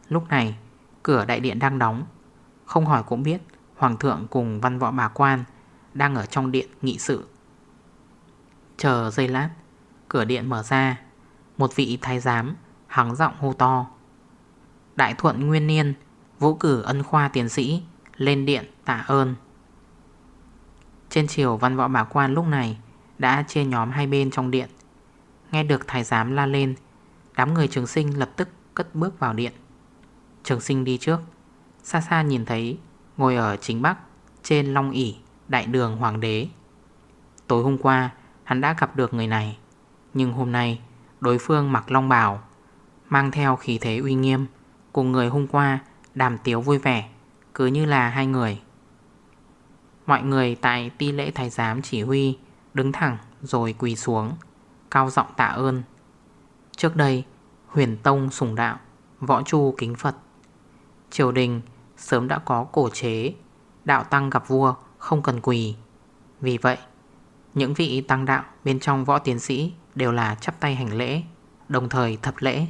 Lúc này, Cửa đại điện đang đóng. Không hỏi cũng biết, Hoàng thượng cùng văn võ bà quan Đang ở trong điện nghị sự. Chờ giây lát, Cửa điện mở ra. Một vị thái giám hắng giọng hô to. Đại thuận nguyên niên Vũ cử ân khoa tiến sĩ, Lên điện tạ ơn. Trên chiều văn võ bà quan lúc này Đã chia nhóm hai bên trong điện. Nghe được thái giám la lên, Đám người trường sinh lập tức cất bước vào điện. Trường sinh đi trước, Xa xa nhìn thấy Ngồi ở chính bắc Trên long ỉ Đại đường hoàng đế. Tối hôm qua, Hắn đã gặp được người này, Nhưng hôm nay đối phương mặc long bào, Mang theo khí thế uy nghiêm, Cùng người hôm qua đàm tiếu vui vẻ, Cứ như là hai người. Mọi người tại ti lễ thái giám chỉ huy, Đứng thẳng rồi quỳ xuống, Cao giọng tạ ơn. Trước đây, huyền tông sùng đạo, Võ chu kính Phật. Triều đình sớm đã có cổ chế, Đạo tăng gặp vua không cần quỳ. Vì vậy, những vị tăng đạo bên trong võ tiến sĩ Đều là chắp tay hành lễ, Đồng thời thập lễ.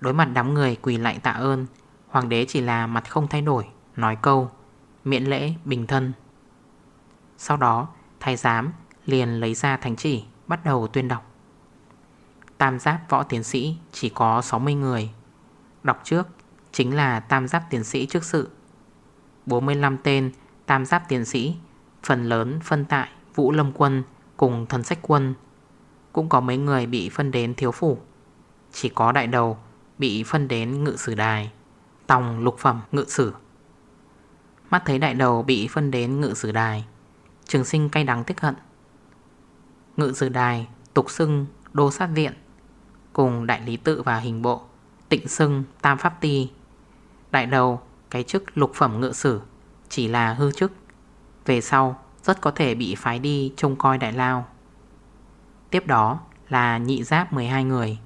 Đối mặt đám người quỳ lại tạ ơn Hoàng đế chỉ là mặt không thay đổi, Nói câu, Miễn lễ, bình thân. Sau đó, thái giám liền lấy ra thánh chỉ, Bắt đầu tuyên đọc. Tam giáp võ tiến sĩ chỉ có 60 người. Đọc trước chính là tam giáp tiến sĩ trước sự. 45 tên tam giáp tiến sĩ, Phần lớn phân tại Vũ Lâm Quân cùng thần sách quân. Cũng có mấy người bị phân đến thiếu phủ. Chỉ có đại đầu bị phân đến ngự sử đài. Tòng lục phẩm ngự sử. Mắt thấy đại đầu bị phân đến ngự sử đài, Trường sinh cay đắng tiếc hận. Ngự sử đài, tục xưng, đô sát viện, Cùng đại lý tự và hình bộ, Tịnh xưng, tam pháp ti. Đại đầu, cái chức lục phẩm ngự sử, Chỉ là hư chức. Về sau, rất có thể bị phái đi trông coi đại lao. Tiếp đó là nhị giáp 12 người,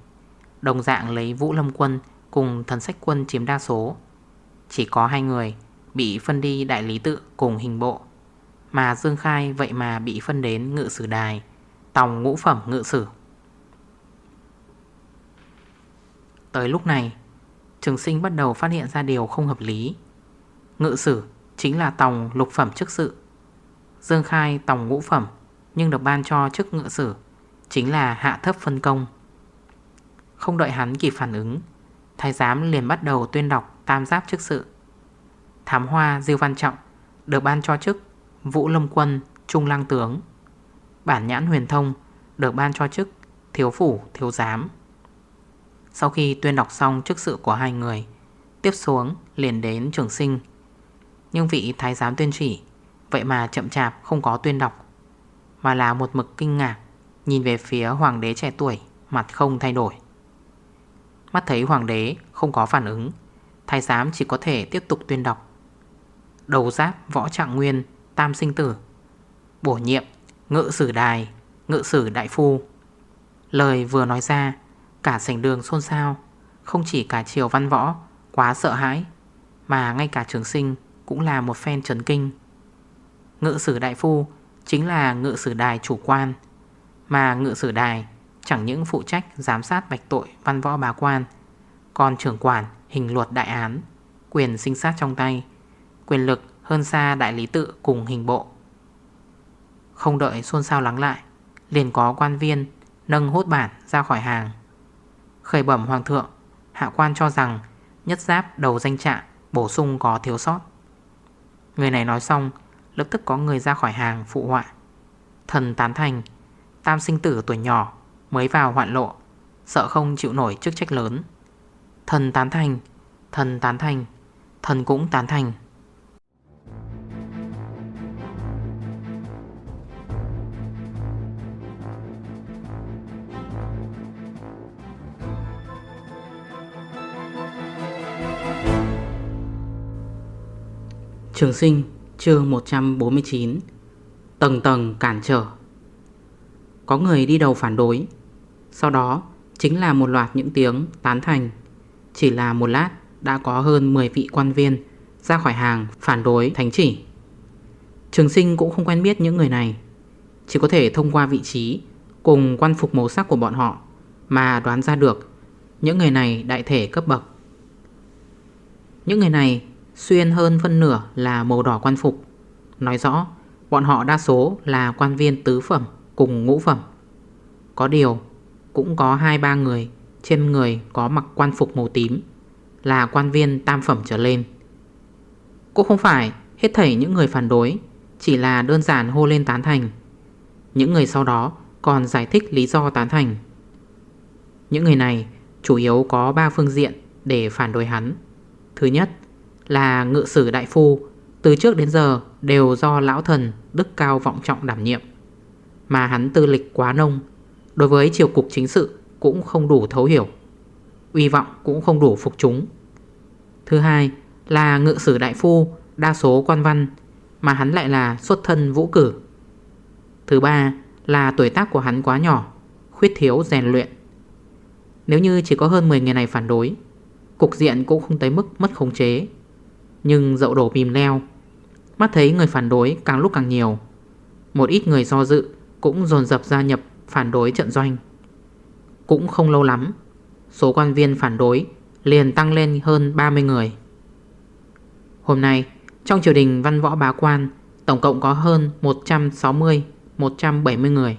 Đồng dạng lấy Vũ Lâm Quân cùng thần sách quân chiếm đa số. Chỉ có hai người bị phân đi đại lý tự cùng hình bộ. Mà Dương Khai vậy mà bị phân đến ngự sử đài, Tòng ngũ phẩm ngự sử. Tới lúc này, Trường sinh bắt đầu phát hiện ra điều không hợp lý. Ngự sử chính là tòng lục phẩm chức sự. Dương Khai tòng ngũ phẩm, Nhưng được ban cho chức ngự sử, Chính là hạ thấp phân công. Không đợi hắn kịp phản ứng Thái giám liền bắt đầu tuyên đọc Tam giáp chức sự. Thám hoa Diêu Văn Trọng Được ban cho chức Vũ Lâm Quân Trung Lang Tướng. Bản nhãn huyền thông Được ban cho chức Thiếu phủ Thiếu giám. Sau khi tuyên đọc xong chức sự của hai người, Tiếp xuống liền đến trường sinh. Nhưng vị thái giám tuyên chỉ, Vậy mà chậm chạp không có tuyên đọc, Mà là một mực kinh ngạc Nhìn về phía hoàng đế trẻ tuổi, Mặt không thay đổi. Mắt thấy hoàng đế không có phản ứng, Thái giám chỉ có thể tiếp tục tuyên đọc. Đầu giáp võ trạng nguyên, Tam sinh tử. Bổ nhiệm, ngự sử đài, Ngự sử đại phu. Lời vừa nói ra, Cả sảnh đường xôn xao. Không chỉ cả triều văn võ, Quá sợ hãi, Mà ngay cả trường sinh Cũng là một phen trấn kinh. Ngự sử đại phu chính là ngự sử đài chủ quan, Mà ngự sử đài chẳng những phụ trách giám sát bạch tội văn võ bá quan, Còn trưởng quản hình luật đại án, Quyền sinh sát trong tay, Quyền lực hơn xa đại lý tự cùng hình bộ. Không đợi xôn xao lắng lại, Liền có quan viên nâng hốt bản ra khỏi hàng. Khởi bẩm hoàng thượng, Hạ quan cho rằng nhất giáp đầu danh trạng bổ sung có thiếu sót. Người này nói xong, Lập tức có người ra khỏi hàng phụ họa. Thần tán thành, Tam sinh tử tuổi nhỏ Mới vào hoạn lộ, Sợ không chịu nổi chức trách lớn. Thần tán thành, Thần tán thành, Thần cũng tán thành. Trường sinh, chương 149 Tầng tầng cản trở. Có người đi đầu phản đối. Sau đó, chính là một loạt những tiếng tán thành. Chỉ là một lát, đã có hơn 10 vị quan viên ra khỏi hàng phản đối thánh chỉ. Trường sinh cũng không quen biết những người này. Chỉ có thể thông qua vị trí cùng quan phục màu sắc của bọn họ Mà đoán ra được những người này đại thể cấp bậc. Những người này Xuyên hơn phân nửa là màu đỏ quan phục. Nói rõ, Bọn họ đa số là quan viên tứ phẩm Cùng ngũ phẩm. Có điều cũng có 2-3 người. Trên người có mặc quan phục màu tím, Là quan viên tam phẩm trở lên. Cũng không phải Hết thảy những người phản đối, Chỉ là đơn giản hô lên tán thành. Những người sau đó còn giải thích lý do tán thành. Những người này chủ yếu có 3 phương diện để phản đối hắn. Thứ nhất là ngự sử đại phu, Từ trước đến giờ đều do lão thần đức cao vọng trọng đảm nhiệm. Mà hắn tư lịch quá nông Đối với triều cục chính sự cũng không đủ thấu hiểu. Uy vọng cũng không đủ phục chúng. Thứ hai là ngự sử đại phu, Đa số quan văn, Mà hắn lại là xuất thân vũ cử. Thứ ba là tuổi tác của hắn quá nhỏ, Khuyết thiếu rèn luyện. Nếu như chỉ có hơn 10 người này phản đối, Cục diện cũng không tới mức mất khống chế. Nhưng dậu đổ bìm leo, Mắt thấy người phản đối càng lúc càng nhiều. Một ít người do dự Cũng dồn dập gia nhập phản đối trận doanh. Cũng không lâu lắm, Số quan viên phản đối Liền tăng lên hơn 30 người. Hôm nay, Trong triều đình văn võ bá quan, Tổng cộng có hơn 160-170 người.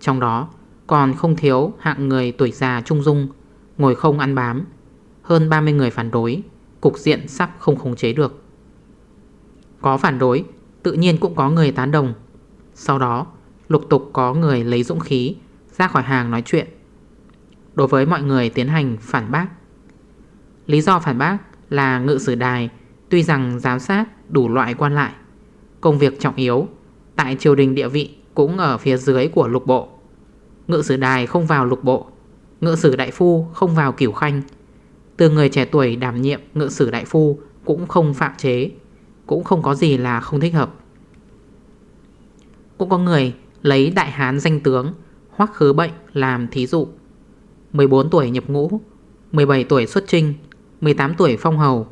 Trong đó, còn không thiếu hạng người tuổi già trung dung, Ngồi không ăn bám, Hơn 30 người phản đối, Cục diện sắp không khống chế được. Có phản đối, Tự nhiên cũng có người tán đồng. Sau đó lục tục có người lấy dũng khí, Ra khỏi hàng nói chuyện. Đối với mọi người tiến hành phản bác. Lý do phản bác là ngự sử đài Tuy rằng giám sát đủ loại quan lại, Công việc trọng yếu, Tại triều đình địa vị cũng ở phía dưới của lục bộ. Ngự sử đài không vào lục bộ, Ngự sử đại phu không vào cửu khanh. Từ người trẻ tuổi đảm nhiệm ngự sử đại phu Cũng không phạm chế, Cũng không có gì là không thích hợp. Cũng có người lấy đại hán danh tướng, Hoắc khứ bệnh làm thí dụ. 14 tuổi nhập ngũ 17 tuổi xuất trinh 18 tuổi phong hầu,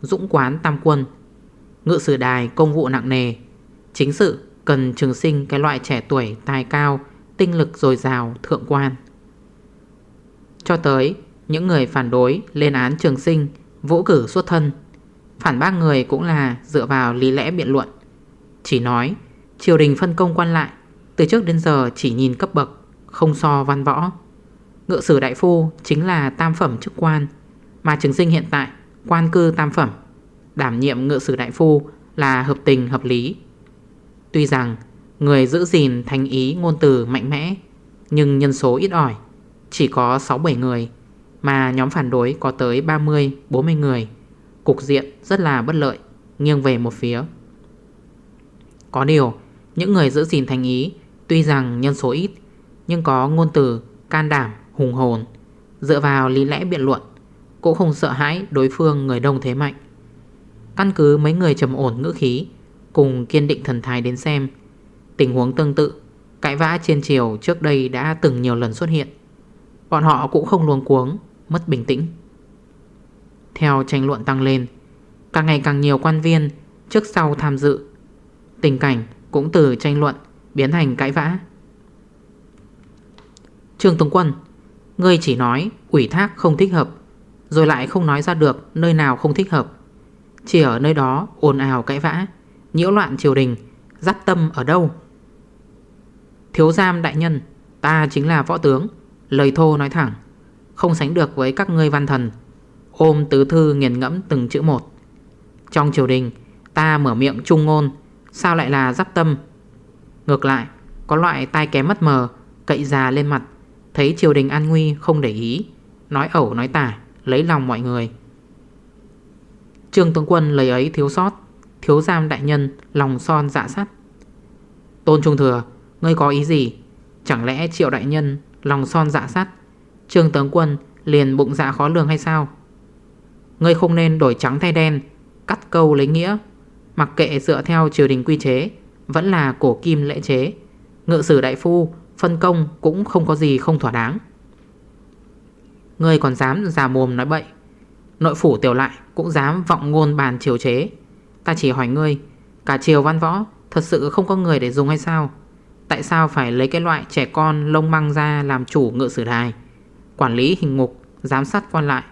Dũng quán tam quân. Ngự sử đài công vụ nặng nề. Chính sự cần trường sinh cái loại trẻ tuổi tài cao, Tinh lực dồi dào, thượng quan. Cho tới những người phản đối lên án trường sinh, Vũ cử xuất thân, Phản bác người cũng là dựa vào lý lẽ biện luận. Chỉ nói, Triều đình phân công quan lại từ trước đến giờ chỉ nhìn cấp bậc, Không so văn võ. Ngựa sử đại phu chính là tam phẩm chức quan, Mà trường sinh hiện tại, Quan cư tam phẩm. Đảm nhiệm ngựa sử đại phu là hợp tình, hợp lý. Tuy rằng, Người giữ gìn thành ý ngôn từ mạnh mẽ, Nhưng nhân số ít ỏi, Chỉ có 6-7 người, mà nhóm phản đối có tới 30-40 người. Cục diện rất là bất lợi, Nghiêng về một phía. Có điều, Những người giữ gìn thành ý Tuy rằng nhân số ít Nhưng có ngôn từ can đảm, hùng hồn Dựa vào lý lẽ biện luận Cũng không sợ hãi đối phương người đông thế mạnh. Căn cứ mấy người trầm ổn ngữ khí Cùng kiên định thần thái đến xem Tình huống tương tự Cãi vã trên chiều trước đây đã từng nhiều lần xuất hiện. Bọn họ cũng không luống cuống mất bình tĩnh. Theo tranh luận tăng lên Càng ngày càng nhiều quan viên trước sau tham dự. Tình cảnh cũng từ tranh luận biến thành cãi vã. Trương Tùng Quân, Ngươi chỉ nói ủy thác không thích hợp, Rồi lại không nói ra được nơi nào không thích hợp. Chỉ ở nơi đó ồn ào cãi vã, Nhiễu loạn triều đình, Dắt tâm ở đâu? Thiếu giam đại nhân, Ta chính là võ tướng, Lời thô nói thẳng, Không sánh được với các ngươi văn thần. Ôm tứ thư nghiền ngẫm từng chữ một. Trong triều đình, Ta mở miệng trung ngôn, Sao lại là giáp tâm? Ngược lại, Có loại tai kém mất mờ, Cậy già lên mặt, Thấy triều đình an nguy không để ý, Nói ẩu, nói tả, Lấy lòng mọi người. Trương tướng quân lấy ấy thiếu sót, Thiếu giam đại nhân, lòng son dạ sắt. Tôn Trung Thừa, Ngươi có ý gì? Chẳng lẽ triệu đại nhân lòng son dạ sắt? Trương tướng quân liền bụng dạ khó lường hay sao? Ngươi không nên đổi trắng thay đen, Cắt câu lấy nghĩa, Mặc kệ dựa theo triều đình quy chế. Vẫn là cổ kim lễ chế. Ngự sử đại phu, Phân công cũng không có gì không thỏa đáng. Người còn dám già mồm nói bậy. Nội phủ tiểu lại cũng dám vọng ngôn bàn triều chế. Ta chỉ hỏi ngươi, Cả triều văn võ Thật sự không có người để dùng hay sao? Tại sao phải lấy cái loại trẻ con lông măng ra làm chủ ngự sử đài? Quản lý hình ngục Giám sát quan lại,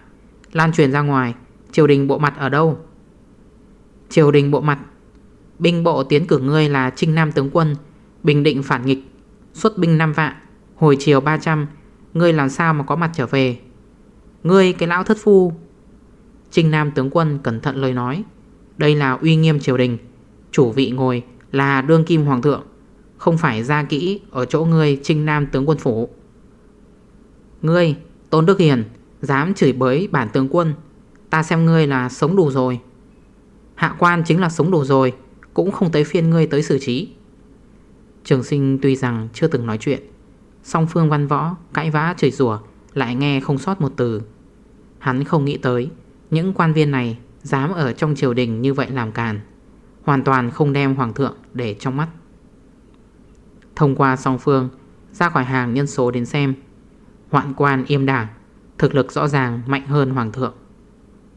Lan truyền ra ngoài, Triều đình bộ mặt ở đâu? Triều đình bộ mặt Binh bộ tiến cử ngươi là Trinh Nam tướng quân, Bình định phản nghịch, Xuất binh 5 vạn, Hồi chiều 300 Ngươi làm sao mà có mặt trở về? Ngươi, cái lão thất phu. Trinh Nam tướng quân cẩn thận lời nói. Đây là uy nghiêm triều đình. Chủ vị ngồi là đương kim hoàng thượng. Không phải ra kỹ Ở chỗ ngươi, Trinh Nam tướng quân phủ. Ngươi, Tôn Đức Hiền, Dám chửi bới bản tướng quân. Ta xem ngươi là sống đủ rồi. Hạ quan chính là sống đủ rồi. Cũng không tới phiên ngươi tới xử trí. Trường sinh tuy rằng chưa từng nói chuyện, Song phương văn võ, Cãi vã, chửi rủa, Lại nghe không sót một từ. Hắn không nghĩ tới, Những quan viên này Dám ở trong triều đình như vậy làm càn, Hoàn toàn không đem hoàng thượng để trong mắt. Thông qua song phương, Ra khỏi hàng nhân số đến xem, Hoạn quan im đảng, Thực lực rõ ràng mạnh hơn hoàng thượng.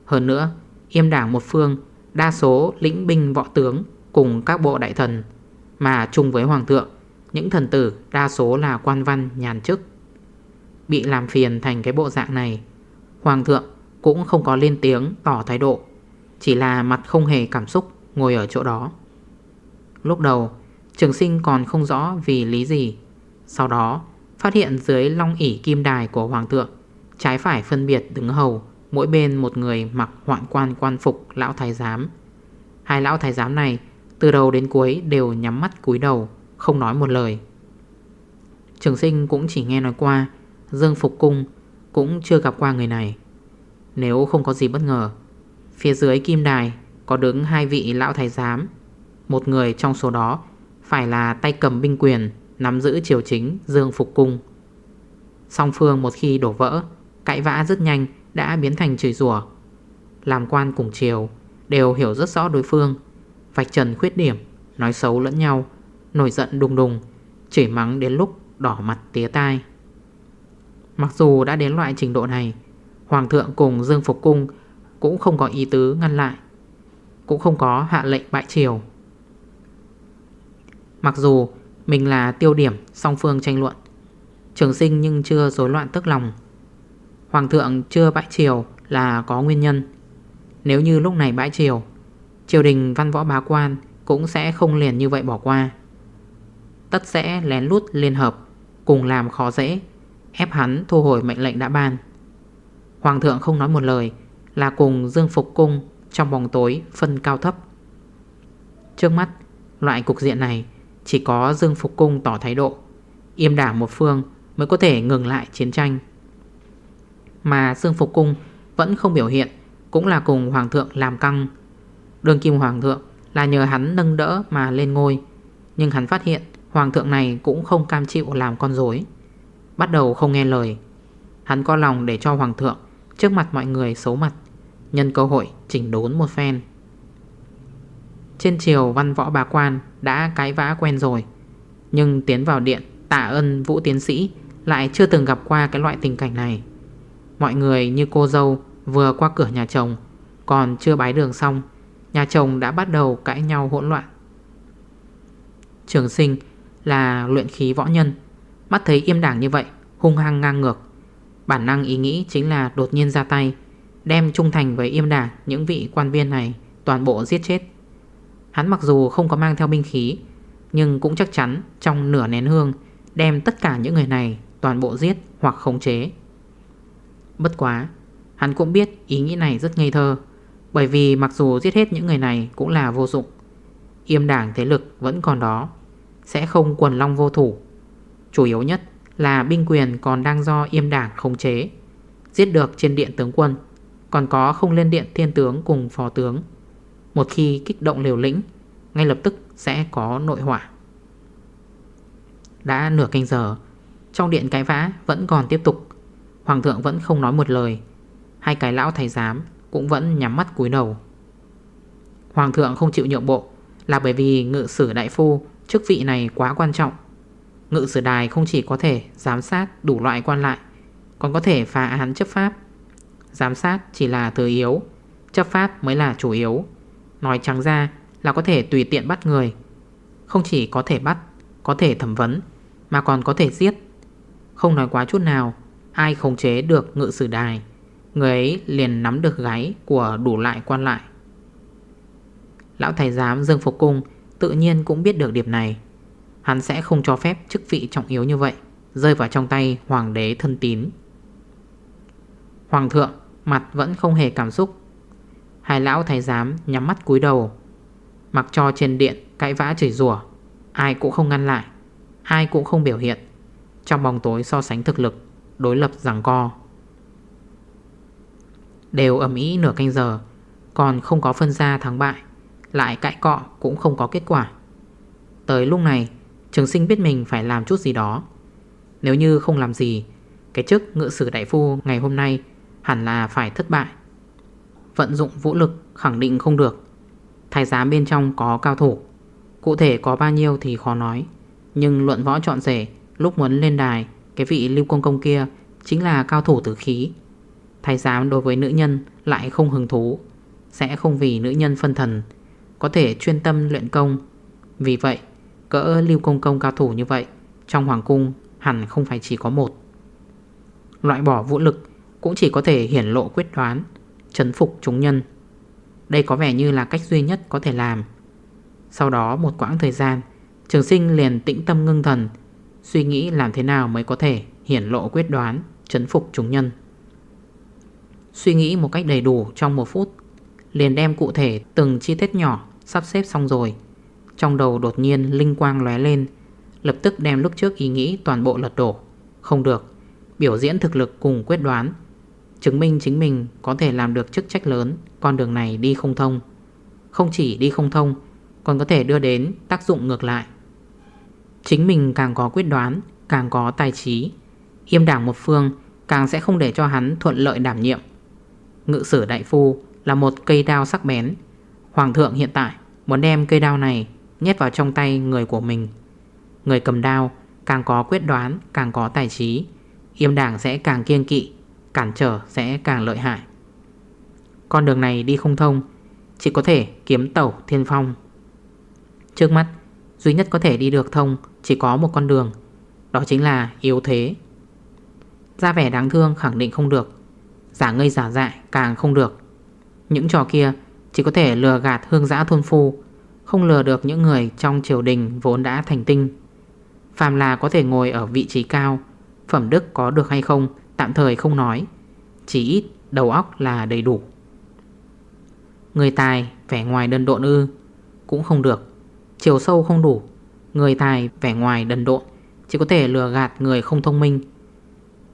Hơn nữa Im đảng một phương, Đa số lĩnh binh võ tướng Cùng các bộ đại thần, Mà chung với hoàng thượng, Những thần tử đa số là quan văn, nhàn chức. Bị làm phiền thành cái bộ dạng này, Hoàng thượng cũng không có lên tiếng tỏ thái độ, Chỉ là mặt không hề cảm xúc ngồi ở chỗ đó. Lúc đầu, Trường sinh còn không rõ vì lý gì. Sau đó, phát hiện dưới long ỉ kim đài của hoàng thượng, Trái phải phân biệt đứng hầu, Mỗi bên một người mặc hoạn quan quan phục lão thái giám. Hai lão thái giám này từ đầu đến cuối đều nhắm mắt cúi đầu, Không nói một lời. Trường sinh cũng chỉ nghe nói qua, Dương Phục Cung Cũng chưa gặp qua người này. Nếu không có gì bất ngờ, Phía dưới kim đài có đứng hai vị lão thái giám. Một người trong số đó Phải là tay cầm binh quyền Nắm giữ triều chính Dương Phục Cung. Song phương một khi đổ vỡ, Cãi vã rất nhanh đã biến thành chửi rủa. Làm quan cùng triều Đều hiểu rất rõ đối phương. Vạch trần khuyết điểm, Nói xấu lẫn nhau, Nổi giận đùng đùng, Chửi mắng đến lúc đỏ mặt tía tai. Mặc dù đã đến loại trình độ này, Hoàng thượng cùng Dương Phục Cung Cũng không có ý tứ ngăn lại, Cũng không có hạ lệnh bại triều. Mặc dù mình là tiêu điểm song phương tranh luận, Trường sinh nhưng chưa rối loạn tức lòng. Hoàng thượng chưa bãi triều là có nguyên nhân. Nếu như lúc này bãi triều Triều đình văn võ bá quan Cũng sẽ không liền như vậy bỏ qua. Tất sẽ lén lút liên hợp, Cùng làm khó dễ, Ép hắn thu hồi mệnh lệnh đã ban. Hoàng thượng không nói một lời, Là cùng Dương Phục Cung Trong bóng tối phân cao thấp. Trước mắt, Loại cục diện này Chỉ có Dương Phục Cung tỏ thái độ Im đảng một phương mới có thể ngừng lại chiến tranh. Mà Dương Phục Cung vẫn không biểu hiện, Cũng là cùng Hoàng thượng làm căng Đường kim Hoàng thượng là nhờ hắn nâng đỡ mà lên ngôi. Nhưng hắn phát hiện Hoàng thượng này cũng không cam chịu làm con dối Bắt đầu không nghe lời. Hắn có lòng để cho Hoàng thượng Trước mặt mọi người xấu mặt, Nhân cơ hội chỉnh đốn một phen. Trên chiều văn võ bà quan Đã cái vã quen rồi, Nhưng tiến vào điện, Tạ ơn vũ tiến sĩ Lại chưa từng gặp qua cái loại tình cảnh này. Mọi người như cô dâu Vừa qua cửa nhà chồng, Còn chưa bái đường xong Nhà chồng đã bắt đầu cãi nhau hỗn loạn. Trường sinh là luyện khí võ nhân, Mắt thấy im đảng như vậy, hung hăng ngang ngược. Bản năng ý nghĩ chính là đột nhiên ra tay, Đem trung thành với im đảng những vị quan viên này toàn bộ giết chết. Hắn mặc dù không có mang theo binh khí, Nhưng cũng chắc chắn trong nửa nén hương Đem tất cả những người này toàn bộ giết hoặc khống chế. Bất quá, Hắn cũng biết ý nghĩ này rất ngây thơ. Bởi vì mặc dù giết hết những người này cũng là vô dụng, Yêm đảng thế lực vẫn còn đó, Sẽ không quần long vô thủ. Chủ yếu nhất là binh quyền còn đang do yêm đảng khống chế, Giết được trên điện tướng quân, Còn có không lên điện thiên tướng cùng phó tướng. Một khi kích động liều lĩnh, Ngay lập tức sẽ có nội họa Đã nửa canh giờ, Trong điện cãi vã vẫn còn tiếp tục. Hoàng thượng vẫn không nói một lời. Hai cái lão thầy giám cũng vẫn nhắm mắt cúi đầu. Hoàng thượng không chịu nhượng bộ, Là bởi vì ngự sử đại phu Chức vị này quá quan trọng. Ngự sử đài không chỉ có thể giám sát đủ loại quan lại, Còn có thể phá án chấp pháp. Giám sát chỉ là thứ yếu, Chấp pháp mới là chủ yếu. Nói trắng ra là có thể tùy tiện bắt người. Không chỉ có thể bắt, Có thể thẩm vấn, Mà còn có thể giết. Không nói quá chút nào, Ai khống chế được ngự sử đài. Người ấy liền nắm được gáy của đủ lại quan lại. Lão thầy giám Dương Phục Cung Tự nhiên cũng biết được điểm này. Hắn sẽ không cho phép chức vị trọng yếu như vậy Rơi vào trong tay hoàng đế thân tín. Hoàng thượng, mặt vẫn không hề cảm xúc. Hai lão thầy giám nhắm mắt cúi đầu, Mặc cho trên điện cãi vã chửi rủa, Ai cũng không ngăn lại, Ai cũng không biểu hiện, Trong bóng tối so sánh thực lực, Đối lập rằng co. Đều ẩm ý nửa canh giờ. Còn không có phân ra thắng bại, Lại cãi cọ cũng không có kết quả. Tới lúc này, Trường sinh biết mình phải làm chút gì đó. Nếu như không làm gì, Cái chức ngự sử đại phu ngày hôm nay Hẳn là phải thất bại. Vận dụng vũ lực khẳng định không được. Thái giám bên trong có cao thủ. Cụ thể có bao nhiêu thì khó nói. Nhưng luận võ chọn rể, Lúc muốn lên đài, Cái vị lưu công công kia Chính là cao thủ tử khí. Thái giám đối với nữ nhân lại không hứng thú, Sẽ không vì nữ nhân phân thần, Có thể chuyên tâm luyện công. Vì vậy, Cỡ lưu công công cao thủ như vậy, Trong hoàng cung hẳn không phải chỉ có một. Loại bỏ vũ lực Cũng chỉ có thể hiển lộ quyết đoán, Chấn phục chúng nhân. Đây có vẻ như là cách duy nhất có thể làm. Sau đó một quãng thời gian, Trường sinh liền tĩnh tâm ngưng thần, Suy nghĩ làm thế nào mới có thể Hiển lộ quyết đoán, Chấn phục chúng nhân. Suy nghĩ một cách đầy đủ trong một phút, Liền đem cụ thể từng chi tiết nhỏ Sắp xếp xong rồi. Trong đầu đột nhiên linh quang lóe lên, Lập tức đem lúc trước ý nghĩ toàn bộ lật đổ. Không được, Biểu diễn thực lực cùng quyết đoán, Chứng minh chính mình có thể làm được chức trách lớn, Con đường này đi không thông. Không chỉ đi không thông, Còn có thể đưa đến tác dụng ngược lại. Chính mình càng có quyết đoán, Càng có tài trí, Yêm đảng một phương, Càng sẽ không để cho hắn thuận lợi đảm nhiệm. Ngự sử đại phu là một cây đao sắc bén. Hoàng thượng hiện tại muốn đem cây đao này Nhét vào trong tay người của mình. Người cầm đao càng có quyết đoán, Càng có tài trí Yêm đảng sẽ càng kiên kỵ, Cản trở sẽ càng lợi hại. Con đường này đi không thông, Chỉ có thể kiếm tẩu thiên phong. Trước mắt, Duy nhất có thể đi được thông Chỉ có một con đường, Đó chính là yếu thế. Ra vẻ đáng thương khẳng định không được. Giả ngây giả dại càng không được. Những trò kia Chỉ có thể lừa gạt hương giã thôn phu, không lừa được những người trong triều đình vốn đã thành tinh. Phàm là có thể ngồi ở vị trí cao, Phẩm đức có được hay không, Tạm thời không nói, Chỉ ít đầu óc là đầy đủ. Người tài vẻ ngoài đơn độn ư, Cũng không được. Chiều sâu không đủ, Người tài vẻ ngoài đần độn, Chỉ có thể lừa gạt người không thông minh,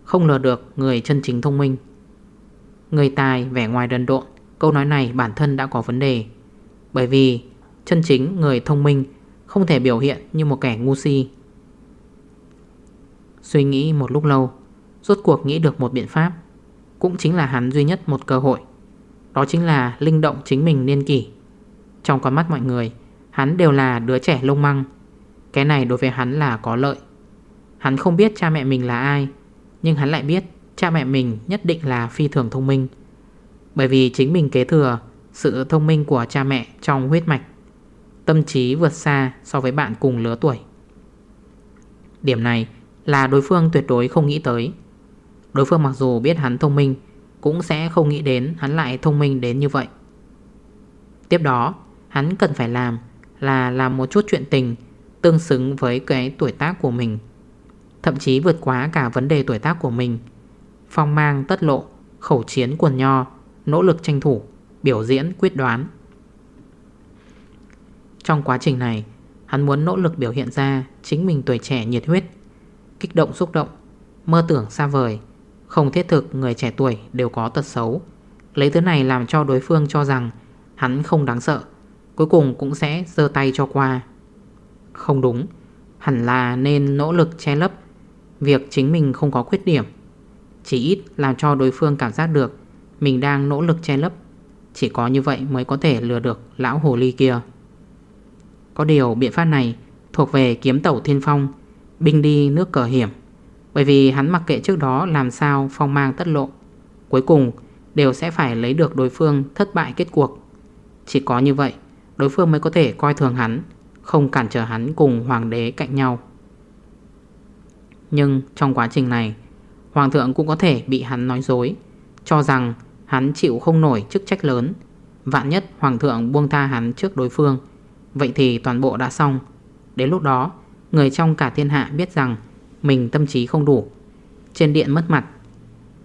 Không lừa được người chân chính thông minh. Người tài vẻ ngoài đần độn. Câu nói này bản thân đã có vấn đề. Bởi vì, Chân chính người thông minh Không thể biểu hiện như một kẻ ngu si. Suy nghĩ một lúc lâu, Rốt cuộc nghĩ được một biện pháp. Cũng chính là hắn duy nhất một cơ hội. Đó chính là linh động chính mình niên kỷ. Trong con mắt mọi người, Hắn đều là đứa trẻ lông măng. Cái này đối với hắn là có lợi. Hắn không biết cha mẹ mình là ai, Nhưng hắn lại biết Cha mẹ mình nhất định là phi thường thông minh. Bởi vì chính mình kế thừa Sự thông minh của cha mẹ trong huyết mạch, Tâm trí vượt xa so với bạn cùng lứa tuổi. Điểm này Là đối phương tuyệt đối không nghĩ tới. Đối phương mặc dù biết hắn thông minh, Cũng sẽ không nghĩ đến hắn lại thông minh đến như vậy. Tiếp đó, Hắn cần phải làm Là làm một chút chuyện tình Tương xứng với cái tuổi tác của mình, Thậm chí vượt quá cả vấn đề tuổi tác của mình Phong mang tất lộ, Khẩu chiến quần nho, Nỗ lực tranh thủ, Biểu diễn, quyết đoán. Trong quá trình này, Hắn muốn nỗ lực biểu hiện ra Chính mình tuổi trẻ nhiệt huyết, Kích động xúc động, Mơ tưởng xa vời, Không thiết thực người trẻ tuổi đều có tật xấu. Lấy thứ này làm cho đối phương cho rằng Hắn không đáng sợ, Cuối cùng cũng sẽ dơ tay cho qua. Không đúng, Hẳn là nên nỗ lực che lấp, Việc chính mình không có khuyết điểm. Chỉ ít làm cho đối phương cảm giác được Mình đang nỗ lực che lấp. Chỉ có như vậy mới có thể lừa được lão hồ ly kia. Có điều biện pháp này Thuộc về kiếm tẩu thiên phong, Binh đi nước cờ hiểm. Bởi vì hắn mặc kệ trước đó làm sao phong mang tất lộ, Cuối cùng đều sẽ phải lấy được đối phương thất bại kết cuộc. Chỉ có như vậy, Đối phương mới có thể coi thường hắn, Không cản trở hắn cùng hoàng đế cạnh nhau. Nhưng trong quá trình này Hoàng thượng cũng có thể bị hắn nói dối, Cho rằng hắn chịu không nổi chức trách lớn. Vạn nhất hoàng thượng buông tha hắn trước đối phương, Vậy thì toàn bộ đã xong. Đến lúc đó, Người trong cả thiên hạ biết rằng Mình tâm trí không đủ, Trên điện mất mặt,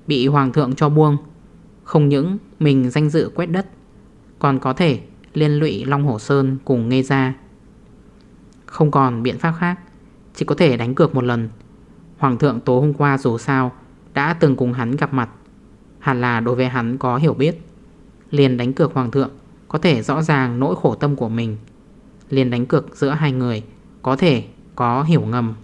Bị hoàng thượng cho buông. Không những mình danh dự quét đất, Còn có thể liên lụy Long Hổ Sơn cùng nghe ra Không còn biện pháp khác, Chỉ có thể đánh cược một lần. Hoàng thượng tối hôm qua dù sao, Đã từng cùng hắn gặp mặt. Hẳn là đối với hắn có hiểu biết. Liền đánh cược hoàng thượng, Có thể rõ ràng nỗi khổ tâm của mình. Liền đánh cược giữa hai người, Có thể có hiểu ngầm.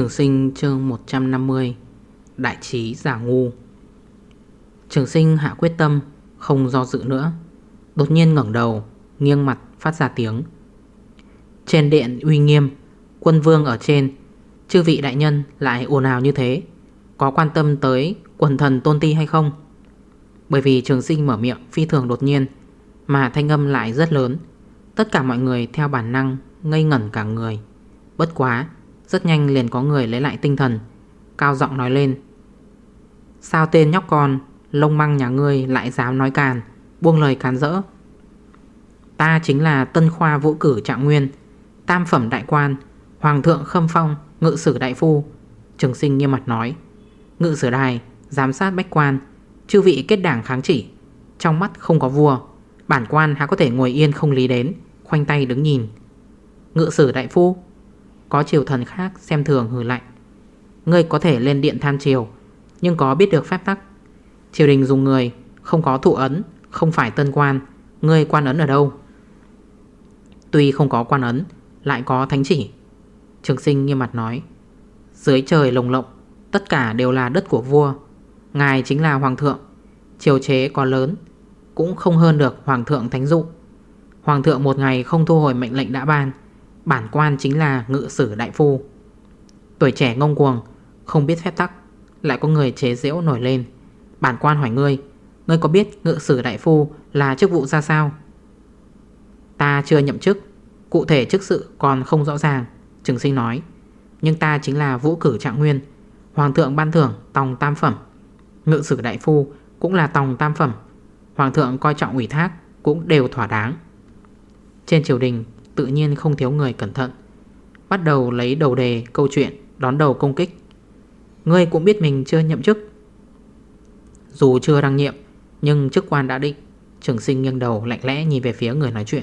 Trường sinh chương 150 Đại trí giả ngu. Trường sinh hạ quyết tâm, Không do dự nữa. Đột nhiên ngẩn đầu, Nghiêng mặt phát ra tiếng. Trên điện uy nghiêm, Quân vương ở trên. Chư vị đại nhân lại ồn ào như thế. Có quan tâm tới quần thần tôn ti hay không? Bởi vì trường sinh mở miệng phi thường đột nhiên, Mà thanh âm lại rất lớn. Tất cả mọi người theo bản năng Ngây ngẩn cả người. Bất quá rất nhanh liền có người lấy lại tinh thần. Cao giọng nói lên. Sao tên nhóc con, Lông măng nhà ngươi lại dám nói càn, Buông lời càn rỡ? Ta chính là tân khoa vũ cử trạng nguyên, Tam phẩm đại quan, Hoàng thượng khâm phong, Ngự sử đại phu. Trường sinh nghiêm mặt nói. Ngự sử đài, Giám sát bách quan, Chư vị kết đảng kháng chỉ. Trong mắt không có vua, Bản quan há có thể ngồi yên không lý đến, Khoanh tay đứng nhìn. Ngự sử đại phu có triều thần khác xem thường hừ lạnh. Ngươi có thể lên điện tham triều, Nhưng có biết được phép tắc. Triều đình dùng người, Không có thụ ấn, Không phải tân quan. Ngươi quan ấn ở đâu? Tuy không có quan ấn, Lại có thánh chỉ. Trường sinh nghiêm mặt nói, Dưới trời lồng lộng, Tất cả đều là đất của vua. Ngài chính là hoàng thượng. Triều chế có lớn, Cũng không hơn được hoàng thượng thánh dụ. Hoàng thượng một ngày không thu hồi mệnh lệnh đã ban. Bản quan chính là ngự sử đại phu. Tuổi trẻ ngông cuồng, Không biết phép tắc, Lại có người chế giễu nổi lên. Bản quan hỏi ngươi Ngươi có biết ngự sử đại phu là chức vụ ra sao? Ta chưa nhậm chức, Cụ thể chức sự còn không rõ ràng, Trường sinh nói. Nhưng ta chính là vũ cử trạng nguyên, Hoàng thượng ban thưởng tòng tam phẩm. Ngự sử đại phu cũng là tòng tam phẩm. Hoàng thượng coi trọng ủy thác Cũng đều thỏa đáng. Trên triều đình Tự nhiên không thiếu người cẩn thận. Bắt đầu lấy đầu đề, câu chuyện, Đón đầu công kích. Ngươi cũng biết mình chưa nhậm chức. Dù chưa đăng nhiệm, Nhưng chức quan đã định. Trường sinh nghiêng đầu lạnh lẽ nhìn về phía người nói chuyện.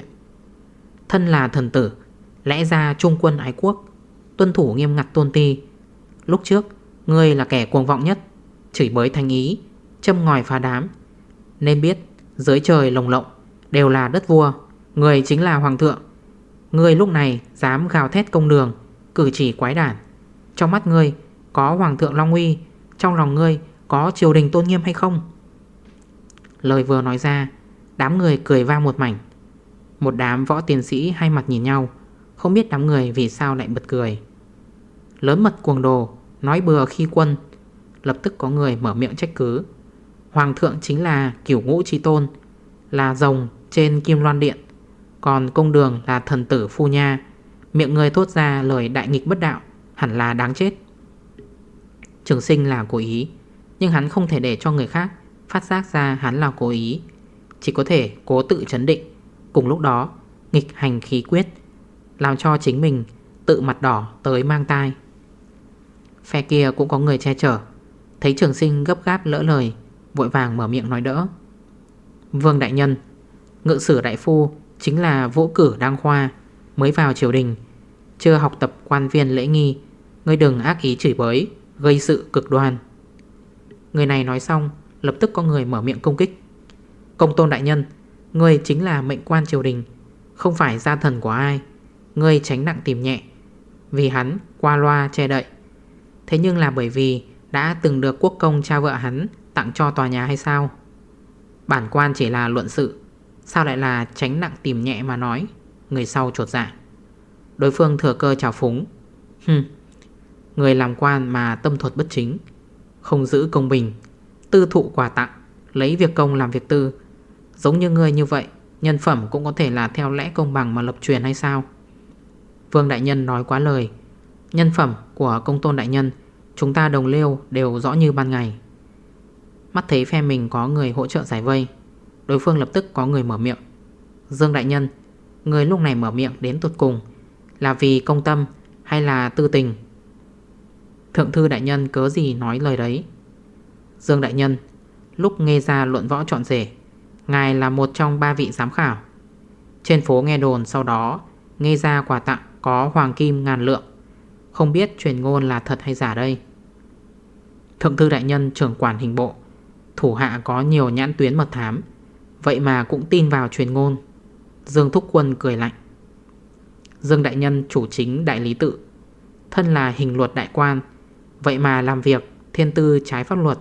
Thân là thần tử, Lẽ ra trung quân ái quốc, Tuân thủ nghiêm ngặt tôn ti. Lúc trước, Ngươi là kẻ cuồng vọng nhất Chửi bới thanh ý, Châm ngòi phá đám. Nên biết, Dưới trời lồng lộng, Đều là đất vua, Người chính là hoàng thượng. Ngươi lúc này dám gào thét công đường, Cử chỉ quái đản. Trong mắt ngươi có Hoàng thượng Long Uy, Trong lòng ngươi có triều đình tôn nghiêm hay không? Lời vừa nói ra, Đám người cười vang một mảnh. Một đám võ tiền sĩ hai mặt nhìn nhau, Không biết đám người vì sao lại bật cười. Lớn mật cuồng đồ, Nói bừa khi quân, Lập tức có người mở miệng trách cứ. Hoàng thượng chính là kiểu ngũ chi tôn, Là rồng trên kim loan điện. Còn công đường là thần tử phu nha. Miệng người thốt ra lời đại nghịch bất đạo, Hẳn là đáng chết. Trường sinh là cố ý, Nhưng hắn không thể để cho người khác Phát giác ra hắn là cố ý. Chỉ có thể cố tự chấn định. Cùng lúc đó, nghịch hành khí quyết, Làm cho chính mình tự mặt đỏ tới mang tai. Phe kia cũng có người che chở. Thấy trường sinh gấp gáp lỡ lời, Vội vàng mở miệng nói đỡ. Vương Đại Nhân, Ngự sử Đại Phu Chính là vũ cử đăng khoa, Mới vào triều đình, Chưa học tập quan viên lễ nghi. Ngươi đừng ác ý chửi bới, Gây sự cực đoan. Người này nói xong, Lập tức có người mở miệng công kích. Công tôn đại nhân Người chính là mệnh quan triều đình, Không phải gia thần của ai. Người tránh nặng tìm nhẹ, Vì hắn qua loa che đậy. Thế nhưng là bởi vì đã từng được quốc công cha vợ hắn tặng cho tòa nhà hay sao? Bản quan chỉ là luận sự. Sao lại là tránh nặng tìm nhẹ mà nói? Người sau trột dạ. Đối phương thừa cơ trào phúng. Hừm, Người làm quan mà tâm thuật bất chính, Không giữ công bình, Tư thụ quà tặng, Lấy việc công làm việc tư. Giống như người như vậy, Nhân phẩm cũng có thể là theo lẽ công bằng mà lập truyền hay sao? Vương Đại Nhân nói quá lời. Nhân phẩm của công tôn đại nhân, Chúng ta đồng liêu đều rõ như ban ngày. Mắt thấy phe mình có người hỗ trợ giải vây. Đối phương lập tức có người mở miệng. Dương Đại Nhân, Người lúc này mở miệng đến tuột cùng Là vì công tâm hay là tư tình? Thượng thư Đại Nhân cớ gì nói lời đấy? Dương Đại Nhân, Lúc nghe ra luận võ trọn rể, Ngài là một trong ba vị giám khảo. Trên phố nghe đồn sau đó, Nghe ra quà tặng có hoàng kim ngàn lượng. Không biết truyền ngôn là thật hay giả đây? Thượng thư đại nhân trưởng quản hình bộ, Thủ hạ có nhiều nhãn tuyến mật thám. Vậy mà cũng tin vào truyền ngôn. Dương Thúc Quân cười lạnh. Dương Đại Nhân chủ chính đại lý tự. Thân là hình luật đại quan. Vậy mà làm việc thiên tư trái pháp luật.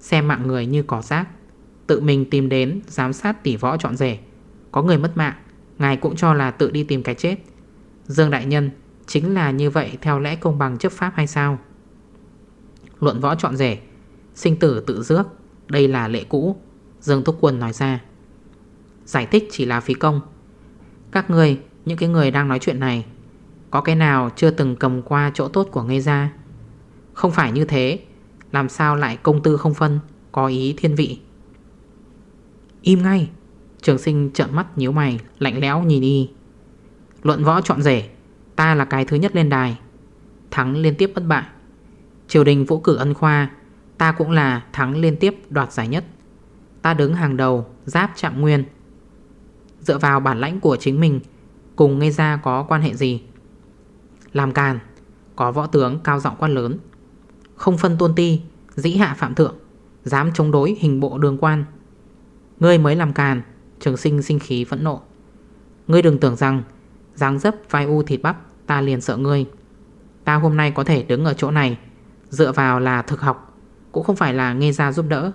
Xem mạng người như cỏ rác. Tự mình tìm đến, giám sát tỷ võ chọn rể. Có người mất mạng, Ngài cũng cho là tự đi tìm cái chết. Dương Đại Nhân, Chính là như vậy theo lẽ công bằng chấp pháp hay sao? Luận võ chọn rể, Sinh tử tự dước, Đây là lệ cũ. Dương Thúc Quân nói ra. Giải thích chỉ là phí công. Các người, những cái người đang nói chuyện này Có cái nào chưa từng cầm qua chỗ tốt của ngây ra? Không phải như thế Làm sao lại công tư không phân Có ý thiên vị? Im ngay. Trường sinh trợn mắt nhíu mày Lạnh lẽo nhìn y. Luận võ chọn rể Ta là cái thứ nhất lên đài. Thắng liên tiếp bất bại. Triều đình vũ cử ân khoa Ta cũng là thắng liên tiếp đoạt giải nhất. Ta đứng hàng đầu, Giáp trạng nguyên. Dựa vào bản lãnh của chính mình, Cùng ngây ra có quan hệ gì? Làm càn, Có võ tướng cao giọng quan lớn. Không phân tôn ti, Dĩ hạ phạm thượng, Dám chống đối hình bộ đường quan. Ngươi mới làm càn, Trường sinh sinh khí phẫn nộ. Ngươi đừng tưởng rằng, dáng dấp vai u thịt bắp, Ta liền sợ ngươi. Ta hôm nay có thể đứng ở chỗ này, Dựa vào là thực học, Cũng không phải là nghe ra giúp đỡ.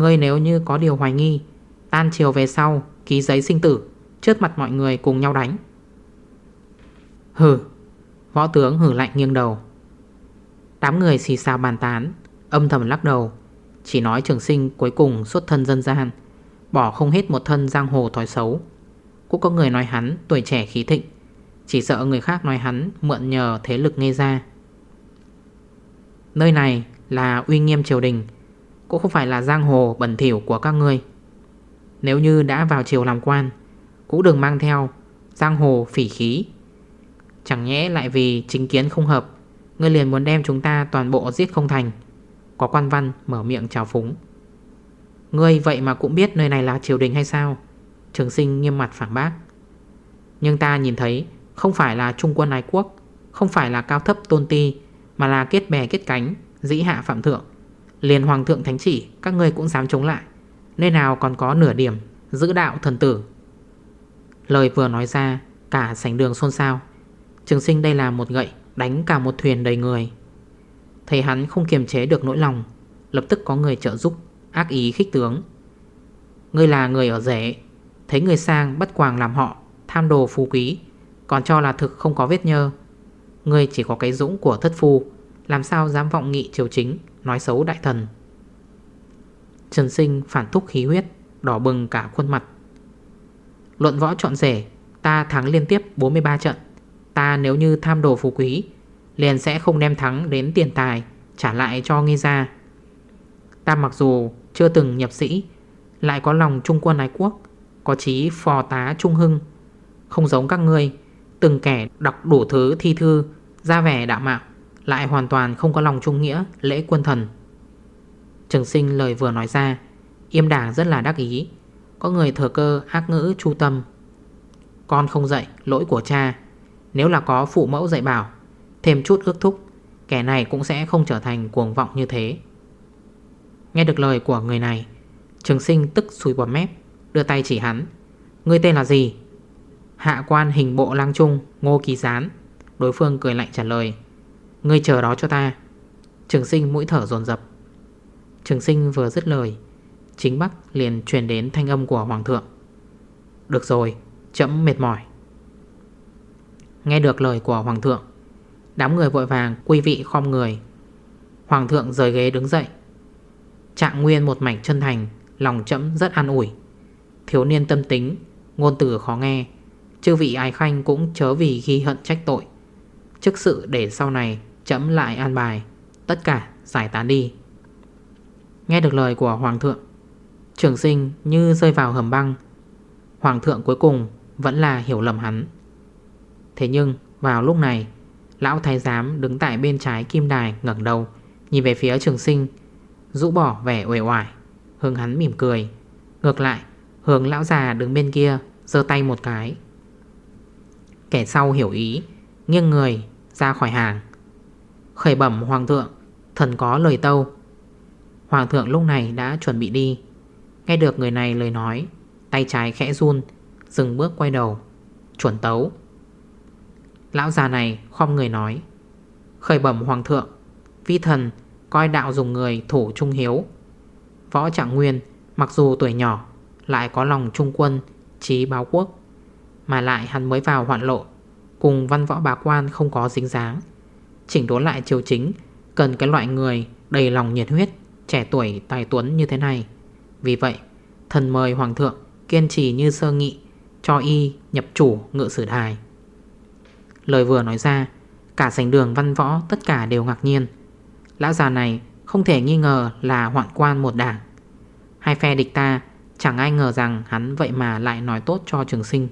Ngươi nếu như có điều hoài nghi, Tan chiều về sau, Ký giấy sinh tử, Trước mặt mọi người cùng nhau đánh. Hừ, Võ tướng hử lạnh nghiêng đầu. Đám người xì xào bàn tán, Âm thầm lắc đầu, Chỉ nói trường sinh cuối cùng xuất thân dân gian, Bỏ không hết một thân giang hồ thói xấu. Cũng có người nói hắn tuổi trẻ khí thịnh, Chỉ sợ người khác nói hắn mượn nhờ thế lực nghe ra. Nơi này là uy nghiêm triều đình cũng không phải là giang hồ bẩn thỉu của các ngươi. Nếu như đã vào triều làm quan, Cũng đừng mang theo giang hồ phỉ khí. Chẳng nhẽ lại vì chính kiến không hợp, Ngươi liền muốn đem chúng ta toàn bộ giết không thành. Có quan văn mở miệng chào phúng. Ngươi vậy mà cũng biết nơi này là triều đình hay sao? Trường sinh nghiêm mặt phản bác. Nhưng ta nhìn thấy Không phải là trung quân ái quốc, Không phải là cao thấp tôn ti, Mà là kết bè kết cánh, Dĩ hạ phạm thượng. Liền hoàng thượng thánh chỉ, Các ngươi cũng dám chống lại. Nơi nào còn có nửa điểm, Giữ đạo thần tử? Lời vừa nói ra, Cả sảnh đường xôn xao. Trường sinh đây là một gậy, Đánh cả một thuyền đầy người. Thầy hắn không kiềm chế được nỗi lòng, Lập tức có người trợ giúp, Ác ý khích tướng. Ngươi là người ở rể, Thấy người sang bắt quàng làm họ, Tham đồ phú quý, Còn cho là thực không có vết nhơ. Ngươi chỉ có cái dũng của thất phu làm sao dám vọng nghị triều chính, Nói xấu đại thần? Trần sinh phản thúc khí huyết, Đỏ bừng cả khuôn mặt. Luận võ chọn rể, Ta thắng liên tiếp 43 trận. Ta nếu như tham đồ phú quý, Liền sẽ không đem thắng đến tiền tài, Trả lại cho nghi ra Ta mặc dù chưa từng nhập sĩ, Lại có lòng trung quân ái quốc, Có chí phò tá trung hưng. Không giống các ngươi, Từng kẻ đọc đủ thứ thi thư, Ra vẻ đạo mạo lại hoàn toàn không có lòng trung nghĩa, lễ quân thần. Trường sinh lời vừa nói ra, Yêm đảng rất là đắc ý. Có người thừa cơ ác ngữ chu tâm. Con không dạy lỗi của cha, Nếu là có phụ mẫu dạy bảo, Thêm chút ước thúc, Kẻ này cũng sẽ không trở thành cuồng vọng như thế. Nghe được lời của người này, Trường sinh tức xùi bọt mép, Đưa tay chỉ hắn. Ngươi tên là gì? Hạ quan hình bộ lang trung Ngô Kỳ Gián. Đối phương cười lạnh trả lời. Ngươi chờ đó cho ta. Trường sinh mũi thở dồn dập. Trường sinh vừa dứt lời, Chính Bắc liền truyền đến thanh âm của Hoàng thượng. Được rồi Chấm mệt mỏi. Nghe được lời của Hoàng thượng, Đám người vội vàng quy vị khom người. Hoàng thượng rời ghế đứng dậy. Trạng nguyên một mảnh chân thành, Lòng chấm rất an ủi. Thiếu niên tâm tính, Ngôn từ khó nghe, Chư vị ái khanh cũng chớ vì ghi hận trách tội. Chức sự để sau này chấm lại an bài. Tất cả giải tán đi. Nghe được lời của Hoàng thượng, Trường sinh như rơi vào hầm băng. Hoàng thượng cuối cùng vẫn là hiểu lầm hắn. Thế nhưng, vào lúc này, Lão thái giám đứng tại bên trái kim đài ngẩng đầu, Nhìn về phía trường sinh, Rũ bỏ vẻ uể oải, Hướng hắn mỉm cười. Ngược lại, hướng lão già đứng bên kia, giơ tay một cái. Kẻ sau hiểu ý, Nghiêng người ra khỏi hàng. Khởi bẩm hoàng thượng, Thần có lời tâu. Hoàng thượng lúc này đã chuẩn bị đi. Nghe được người này lời nói, Tay trái khẽ run, Dừng bước quay đầu, Chuẩn tấu. Lão già này không người nói, Khởi bẩm hoàng thượng, Vi thần coi đạo dùng người thủ trung hiếu. Võ trạng nguyên, Mặc dù tuổi nhỏ, Lại có lòng trung quân Trí báo quốc, Mà lại hắn mới vào hoạn lộ, Cùng văn võ bà quan không có dính dáng. Chỉnh đốn lại triều chính, Cần cái loại người đầy lòng nhiệt huyết, Trẻ tuổi, tài tuấn như thế này. Vì vậy, thần mời hoàng thượng Kiên trì như sơ nghị, Cho y nhập chủ ngự sử đài. Lời vừa nói ra, Cả sành đường văn võ tất cả đều ngạc nhiên. Lão già này không thể nghi ngờ là hoạn quan một đảng. Hai phe địch ta Chẳng ai ngờ rằng hắn vậy mà lại nói tốt cho trường sinh.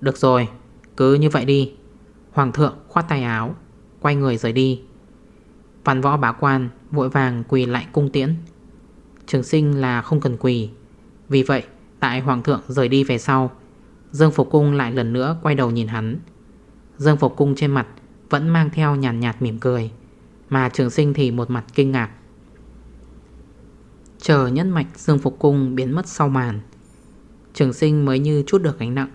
Được rồi, Cứ như vậy đi. Hoàng thượng khoát tay áo Quay người rời đi. Văn võ bá quan vội vàng quỳ lại cung tiễn. Trường sinh là không cần quỳ. Vì vậy tại hoàng thượng rời đi về sau Dương Phục Cung lại lần nữa quay đầu nhìn hắn. Dương Phục Cung trên mặt Vẫn mang theo nhàn nhạt, nhạt mỉm cười Mà trường sinh thì một mặt kinh ngạc. Chờ nhất mạch Dương Phục Cung biến mất sau màn Trường sinh mới như chút được gánh nặng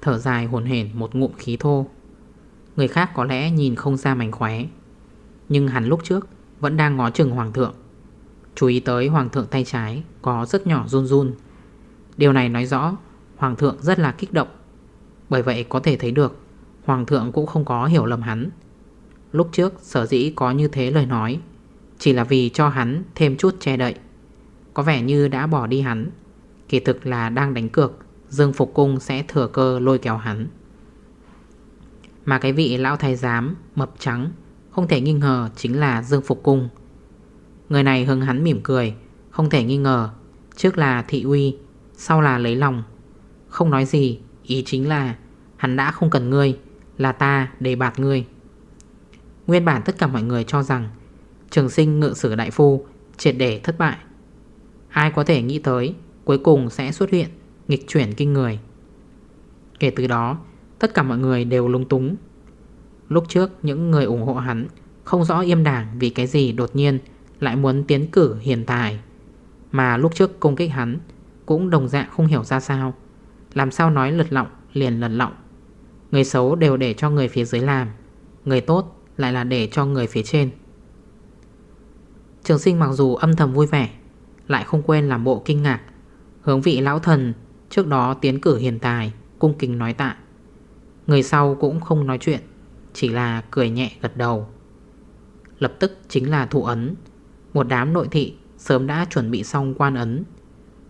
Thở dài hồn hển một ngụm khí thô. Người khác có lẽ nhìn không ra mảnh khóe. Nhưng hắn lúc trước Vẫn đang ngó chừng hoàng thượng. Chú ý tới hoàng thượng tay trái Có rất nhỏ run run. Điều này nói rõ Hoàng thượng rất là kích động. Bởi vậy có thể thấy được, Hoàng thượng cũng không có hiểu lầm hắn. Lúc trước, sở dĩ có như thế lời nói, Chỉ là vì cho hắn thêm chút che đậy. Có vẻ như đã bỏ đi hắn. Kỳ thực là đang đánh cược, Dương Phục Cung sẽ thừa cơ lôi kéo hắn. Mà cái vị lão thái giám mập trắng Không thể nghi ngờ chính là Dương Phục Cung. Người này hưng hắn mỉm cười, Không thể nghi ngờ Trước là thị uy, Sau là lấy lòng. Không nói gì, Ý chính là Hắn đã không cần ngươi, Là ta để bạt ngươi. Nguyên bản tất cả mọi người cho rằng Trường sinh ngự sử đại phu Triệt để thất bại. Ai có thể nghĩ tới Cuối cùng sẽ xuất hiện Nghịch chuyển kinh người. Kể từ đó Tất cả mọi người đều lung túng. Lúc trước, những người ủng hộ hắn Không rõ im đảng vì cái gì đột nhiên Lại muốn tiến cử hiền tài. Mà lúc trước công kích hắn Cũng đồng dạng không hiểu ra sao. Làm sao nói lật lọng, liền lật lọng. Người xấu đều để cho người phía dưới làm, Người tốt lại là để cho người phía trên. Trường sinh mặc dù âm thầm vui vẻ, Lại không quên làm bộ kinh ngạc, Hướng vị lão thần Trước đó tiến cử hiền tài, Cung kính nói tạ. Người sau cũng không nói chuyện, Chỉ là cười nhẹ gật đầu. Lập tức chính là thủ ấn. Một đám nội thị sớm đã chuẩn bị xong quan ấn.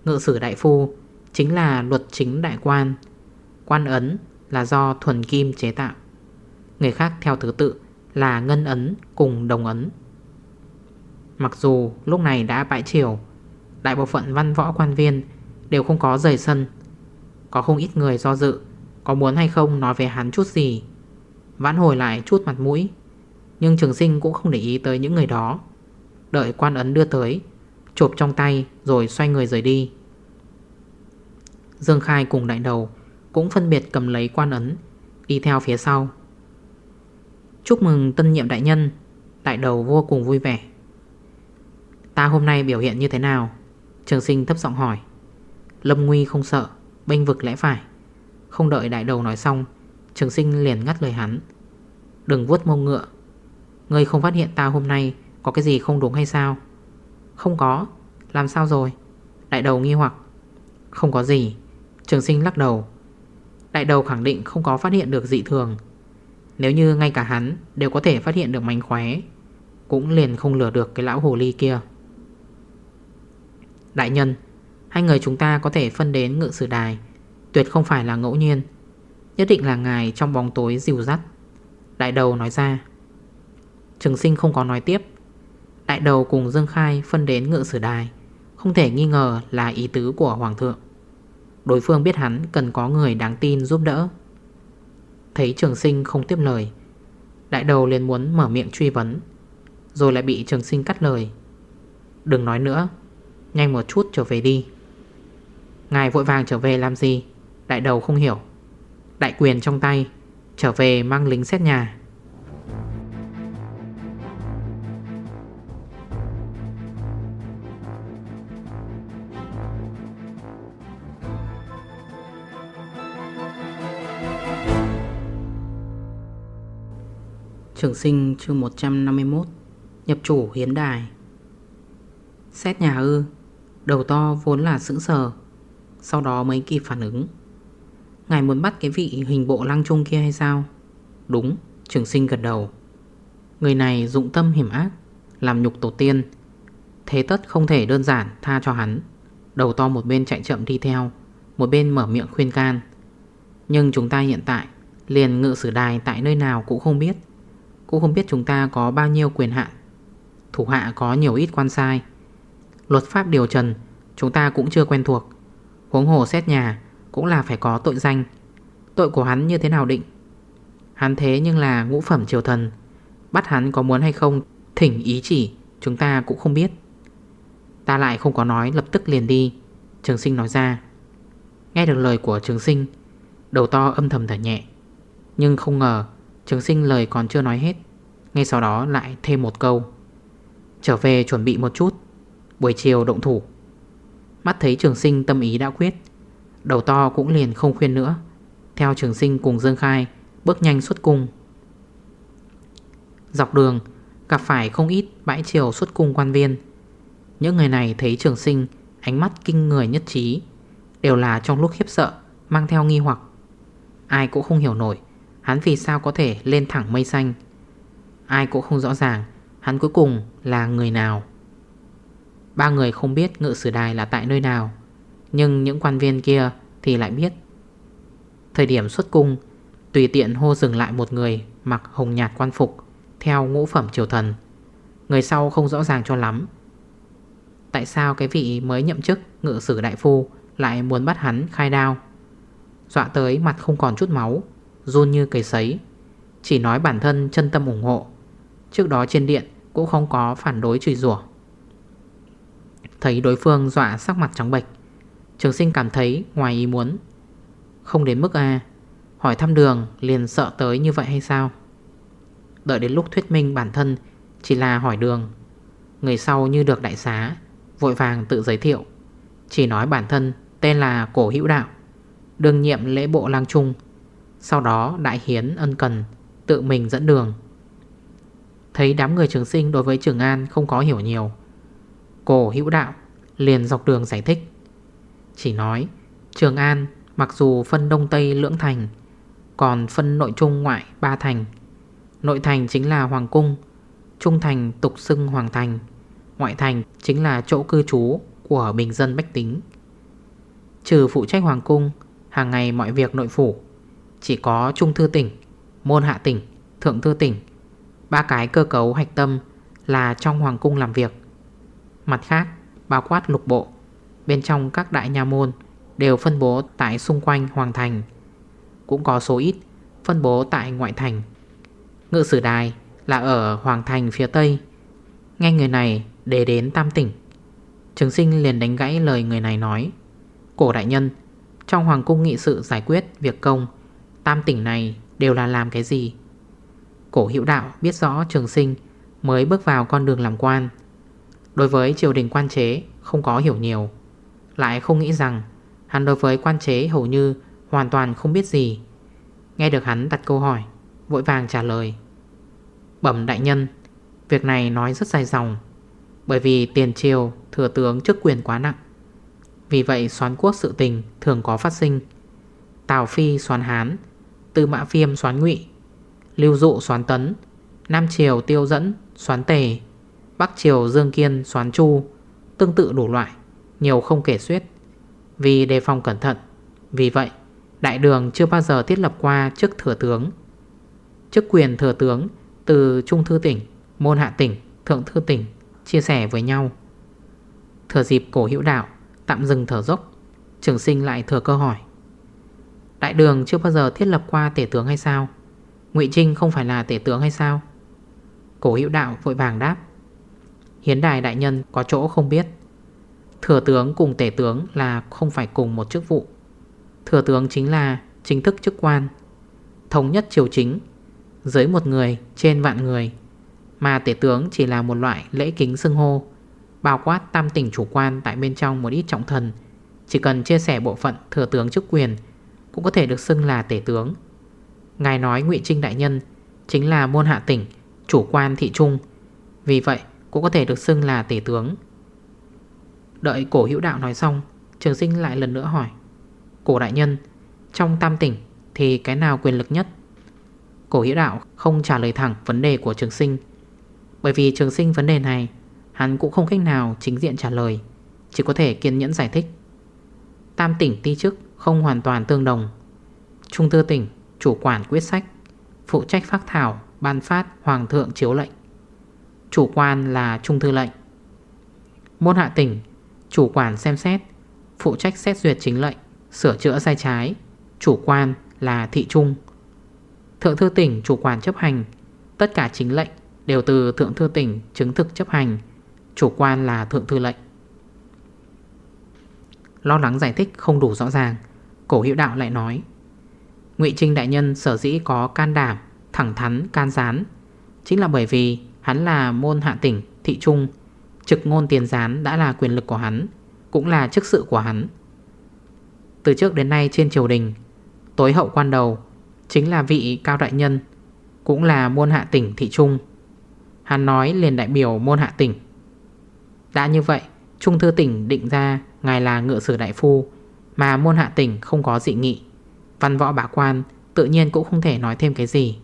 Ngự sử đại phu Chính là luật chính đại quan. Quan ấn là do thuần kim chế tạo. Người khác theo thứ tự là ngân ấn cùng đồng ấn. Mặc dù lúc này đã bãi chiều Đại bộ phận văn võ quan viên Đều không có rời sân. Có không ít người do dự có muốn hay không nói về hắn chút gì. Vãn hồi lại chút mặt mũi, Nhưng trường sinh cũng không để ý tới những người đó. Đợi quan ấn đưa tới, Chộp trong tay rồi xoay người rời đi. Dương Khai cùng đại đầu Cũng phân biệt cầm lấy quan ấn, Đi theo phía sau. Chúc mừng tân nhiệm đại nhân, Đại đầu vô cùng vui vẻ. Ta hôm nay biểu hiện như thế nào? Trường sinh thấp giọng hỏi. Lâm Nguy không sợ, Bênh vực lẽ phải. Không đợi đại đầu nói xong, Trường sinh liền ngắt lời hắn. Đừng vuốt mông ngựa. Ngươi không phát hiện ta hôm nay Có cái gì không đúng hay sao? Không có. Làm sao rồi? Đại đầu nghi hoặc. Không có gì. Trường sinh lắc đầu. Đại đầu khẳng định không có phát hiện được dị thường. Nếu như ngay cả hắn Đều có thể phát hiện được mánh khóe, Cũng liền không lừa được cái lão hồ ly kia. Đại nhân, Hai người chúng ta có thể phân đến ngự sử đài Tuyệt không phải là ngẫu nhiên. Nhất định là ngài trong bóng tối dìu dắt. Đại đầu nói ra. Trường sinh không có nói tiếp. Đại đầu cùng Dương Khai phân đến ngự sử đài, Không thể nghi ngờ là ý tứ của Hoàng thượng. Đối phương biết hắn cần có người đáng tin giúp đỡ. Thấy trường sinh không tiếp lời, Đại đầu liền muốn mở miệng truy vấn, Rồi lại bị trường sinh cắt lời. Đừng nói nữa, Nhanh một chút trở về đi. Ngài vội vàng trở về làm gì? Đại đầu không hiểu. Đại quyền trong tay, Trở về mang lính xét nhà. Trường sinh chương 151 Nhập chủ hiến đài. Xét nhà ư, Đầu to vốn là sững sờ, Sau đó mới kịp phản ứng. Ngài muốn bắt cái vị hình bộ lăng trung kia hay sao? Đúng, Trường sinh gật đầu. Người này dụng tâm hiểm ác, Làm nhục tổ tiên. Thế tất không thể đơn giản tha cho hắn. Đầu to một bên chạy chậm đi theo, Một bên mở miệng khuyên can. Nhưng chúng ta hiện tại, Liền ngự sử đài tại nơi nào cũng không biết. Cũng không biết chúng ta có bao nhiêu quyền hạn. Thủ hạ có nhiều ít quan sai. Luật pháp điều trần, Chúng ta cũng chưa quen thuộc. Huống hồ xét nhà cũng là phải có tội danh. Tội của hắn như thế nào định? Hắn thế nhưng là ngũ phẩm triều thần. Bắt hắn có muốn hay không, Thỉnh ý chỉ, Chúng ta cũng không biết. Ta lại không có nói, lập tức liền đi. Trường sinh nói ra. Nghe được lời của trường sinh, Đầu to âm thầm thở nhẹ. Nhưng không ngờ, Trường sinh lời còn chưa nói hết. Ngay sau đó lại thêm một câu. Trở về chuẩn bị một chút. Buổi chiều động thủ. Mắt thấy trường sinh tâm ý đã quyết. Đầu to cũng liền không khuyên nữa. Theo trường sinh cùng Dương Khai, Bước nhanh xuất cung. Dọc đường, Gặp phải không ít bãi chiều xuất cung quan viên. Những người này thấy trường sinh, Ánh mắt kinh người nhất trí, Đều là trong lúc khiếp sợ, Mang theo nghi hoặc. Ai cũng không hiểu nổi, Hắn vì sao có thể lên thẳng mây xanh. Ai cũng không rõ ràng, Hắn cuối cùng là người nào. Ba người không biết ngự sử đài là tại nơi nào. Nhưng những quan viên kia thì lại biết. Thời điểm xuất cung, Tùy tiện hô dừng lại một người Mặc hồng nhạt quan phục, Theo ngũ phẩm triều thần. Người sau không rõ ràng cho lắm. Tại sao cái vị mới nhậm chức Ngự sử đại phu Lại muốn bắt hắn khai đao? Dọa tới mặt không còn chút máu, Run như cây sấy. Chỉ nói bản thân chân tâm ủng hộ. Trước đó trên điện cũng không có phản đối chửi rủa. Thấy đối phương dọa sắc mặt trắng bệch Trường sinh cảm thấy ngoài ý muốn. Không đến mức A. Hỏi thăm đường, liền sợ tới như vậy hay sao? Đợi đến lúc thuyết minh bản thân Chỉ là hỏi đường. Người sau như được đại xá, Vội vàng tự giới thiệu. Chỉ nói bản thân tên là Cổ Hữu Đạo, Đương nhiệm lễ bộ lang trung. Sau đó đại hiến ân cần, Tự mình dẫn đường. Thấy đám người trường sinh đối với Trường An không có hiểu nhiều, Cổ hữu đạo liền dọc đường giải thích. Chỉ nói, Trường An, mặc dù phân Đông Tây lưỡng thành, Còn phân nội trung ngoại ba thành. Nội thành chính là Hoàng Cung, Trung thành tục xưng Hoàng Thành, Ngoại thành chính là chỗ cư trú của bình dân bách tính. Trừ phụ trách Hoàng Cung, Hàng ngày mọi việc nội phủ, Chỉ có Trung Thư tỉnh, Môn Hạ tỉnh, Thượng Thư tỉnh, Ba cái cơ cấu hạch tâm là trong Hoàng Cung làm việc. Mặt khác, bao quát lục bộ Bên trong các đại nhà môn Đều phân bố tại xung quanh Hoàng Thành. Cũng có số ít Phân bố tại ngoại thành. Ngự sử đài là ở Hoàng Thành phía Tây. Nghe người này để đến Tam Tỉnh. Trường sinh liền đánh gãy lời người này nói, Cổ đại nhân, Trong Hoàng cung nghị sự giải quyết việc công, Tam tỉnh này đều là làm cái gì? Cổ hữu đạo biết rõ trường sinh Mới bước vào con đường làm quan. Đối với triều đình quan chế Không có hiểu nhiều. Lại không nghĩ rằng Hắn đối với quan chế hầu như Hoàn toàn không biết gì. Nghe được hắn đặt câu hỏi, Vội vàng trả lời. Bẩm đại nhân, Việc này nói rất dài dòng, Bởi vì tiền triều thừa tướng chức quyền quá nặng. Vì vậy xoán quốc sự tình thường có phát sinh. Tào Phi xoán Hán, Tư Mã Phiêm xoán Ngụy, Lưu Dụ xoán Tấn, Nam Triều Tiêu Dẫn xoán Tề, Bắc Triều Dương Kiên xoán Chu, Tương tự đủ loại. Nhiều không kể xuyết Vì đề phòng cẩn thận, Vì vậy, Đại đường chưa bao giờ thiết lập qua chức thừa tướng. Chức quyền thừa tướng Từ Trung Thư tỉnh, Môn Hạ tỉnh, Thượng Thư tỉnh Chia sẻ với nhau. Thừa dịp cổ hữu đạo, Tạm dừng thở dốc, Trường sinh lại thừa cơ hỏi. Đại đường chưa bao giờ thiết lập qua tể tướng hay sao? Ngụy Trinh không phải là tể tướng hay sao? Cổ hữu đạo vội vàng đáp. Hiến đài đại nhân có chỗ không biết. Thừa tướng cùng tể tướng là không phải cùng một chức vụ. Thừa tướng chính là chính thức chức quan, Thống nhất triều chính, Dưới một người, trên vạn người. Mà tể tướng chỉ là một loại lễ kính xưng hô, Bao quát tam tỉnh chủ quan tại bên trong một ít trọng thần. Chỉ cần chia sẻ bộ phận thừa tướng chức quyền, Cũng có thể được xưng là tể tướng. Ngài nói ngụy Trinh Đại Nhân Chính là môn hạ tỉnh, Chủ quan thị trung. Vì vậy, cũng có thể được xưng là tể tướng. Đợi cổ hữu đạo nói xong, Trường sinh lại lần nữa hỏi, Cổ đại nhân, Trong tam tỉnh thì cái nào quyền lực nhất? Cổ hữu đạo không trả lời thẳng vấn đề của trường sinh, Bởi vì trường sinh vấn đề này, Hắn cũng không cách nào chính diện trả lời, Chỉ có thể kiên nhẫn giải thích. Tam tỉnh ti chức không hoàn toàn tương đồng. Trung thư tỉnh chủ quản quyết sách, Phụ trách phát thảo, ban phát, hoàng thượng chiếu lệnh. Chủ quan là trung thư lệnh. Môn hạ tỉnh Chủ quản xem xét. Phụ trách xét duyệt chính lệnh, Sửa chữa sai trái. Chủ quan là thị trung. Thượng thư tỉnh chủ quản chấp hành. Tất cả chính lệnh đều từ thượng thư tỉnh chứng thực chấp hành. Chủ quan là thượng thư lệnh. Lo lắng giải thích không đủ rõ ràng, Cổ hiệu đạo lại nói, Ngụy Trinh Đại Nhân sở dĩ có can đảm, Thẳng thắn, can gián, Chính là bởi vì hắn là môn hạ tỉnh, Thị trung Trực ngôn tiền gián đã là quyền lực của hắn, Cũng là chức sự của hắn. Từ trước đến nay trên triều đình, Tối hậu quan đầu Chính là vị cao đại nhân, Cũng là môn hạ tỉnh thị trung. Hắn nói liền đại biểu môn hạ tỉnh. Đã như vậy, Trung thư tỉnh định ra Ngài là ngựa sử đại phu, Mà môn hạ tỉnh không có dị nghị. Văn võ bá quan tự nhiên cũng không thể nói thêm cái gì.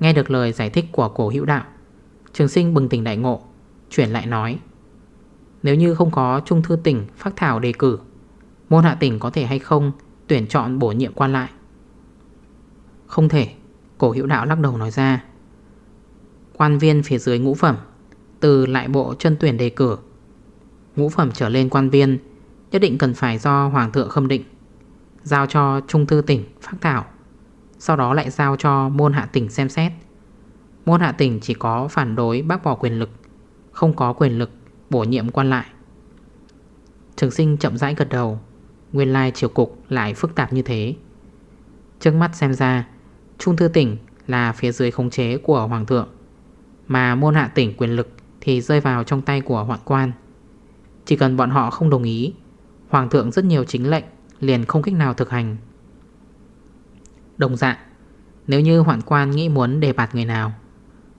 Nghe được lời giải thích của cổ hữu đạo Trường sinh bừng tỉnh đại ngộ, Chuyển lại nói, Nếu như không có trung thư tỉnh phát thảo đề cử, Môn hạ tỉnh có thể hay không Tuyển chọn bổ nhiệm quan lại? Không thể, Cổ hữu đạo lắc đầu nói ra. Quan viên phía dưới ngũ phẩm, Từ lại bộ chân tuyển đề cử. Ngũ phẩm trở lên quan viên, Nhất định cần phải do Hoàng thượng khâm định, Giao cho Trung thư tỉnh phát thảo, Sau đó lại giao cho môn hạ tỉnh xem xét. Môn hạ tỉnh chỉ có phản đối bác bỏ quyền lực, Không có quyền lực bổ nhiệm quan lại. Trường sinh chậm rãi gật đầu, Nguyên lai triều cục lại phức tạp như thế. Trước mắt xem ra, Trung thư tỉnh là phía dưới khống chế của Hoàng thượng, Mà môn hạ tỉnh quyền lực Thì rơi vào trong tay của hoạn quan. Chỉ cần bọn họ không đồng ý, Hoàng thượng rất nhiều chính lệnh Liền không cách nào thực hành. Đồng dạng, Nếu như hoạn quan nghĩ muốn đề bạt người nào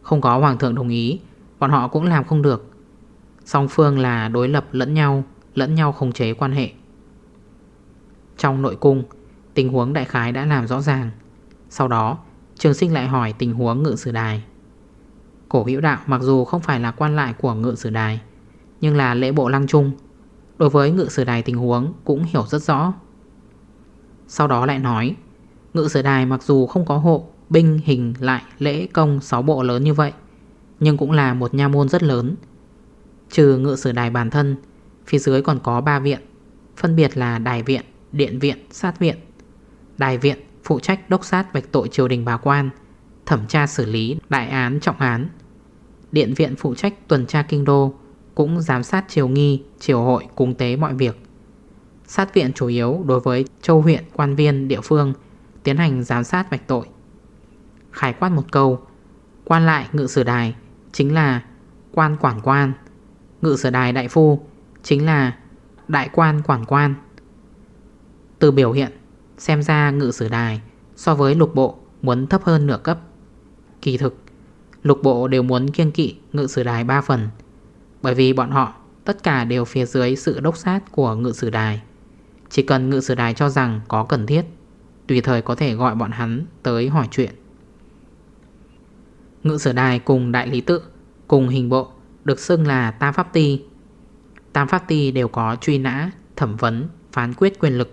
không có hoàng thượng đồng ý, Bọn họ cũng làm không được. Song phương là đối lập lẫn nhau Lẫn nhau khống chế quan hệ. Trong nội cung, Tình huống đại khái đã làm rõ ràng. Sau đó, Trường sinh lại hỏi tình huống ngự sử đài. Cổ hữu đạo mặc dù không phải là quan lại của ngự sử đài, Nhưng là lễ bộ lăng trung, Đối với ngự sử đài tình huống cũng hiểu rất rõ. Sau đó lại nói, Ngự sử đài mặc dù không có hộ Binh hình lại lễ công 6 bộ lớn như vậy Nhưng cũng là một nha môn rất lớn. Trừ ngự sử đài bản thân Phía dưới còn có 3 viện Phân biệt là đài viện, điện viện, sát viện. Đài viện phụ trách đốc sát vạch tội triều đình bà quan Thẩm tra xử lý đại án trọng án. Điện viện phụ trách tuần tra kinh đô Cũng giám sát triều nghi, triều hội, cung tế mọi việc. Sát viện chủ yếu đối với châu huyện, quan viên, địa phương Tiến hành giám sát vạch tội. Khải quát một câu. Quan lại ngự sử đài Chính là quan quản quan. Ngự sử đài đại phu Chính là đại quan quản quan. Từ biểu hiện, Xem ra ngự sử đài So với lục bộ muốn thấp hơn nửa cấp. Kỳ thực, Lục bộ đều muốn kiêng kỵ ngự sử đài 3 phần, Bởi vì bọn họ Tất cả đều phía dưới sự đốc sát của ngự sử đài. Chỉ cần ngự sử đài cho rằng có cần thiết, Tùy thời có thể gọi bọn hắn tới hỏi chuyện. Ngự sử đài cùng đại lý tự Cùng hình bộ Được xưng là Tam Pháp Ti. Tam Pháp Ti đều có truy nã Thẩm vấn, phán quyết quyền lực.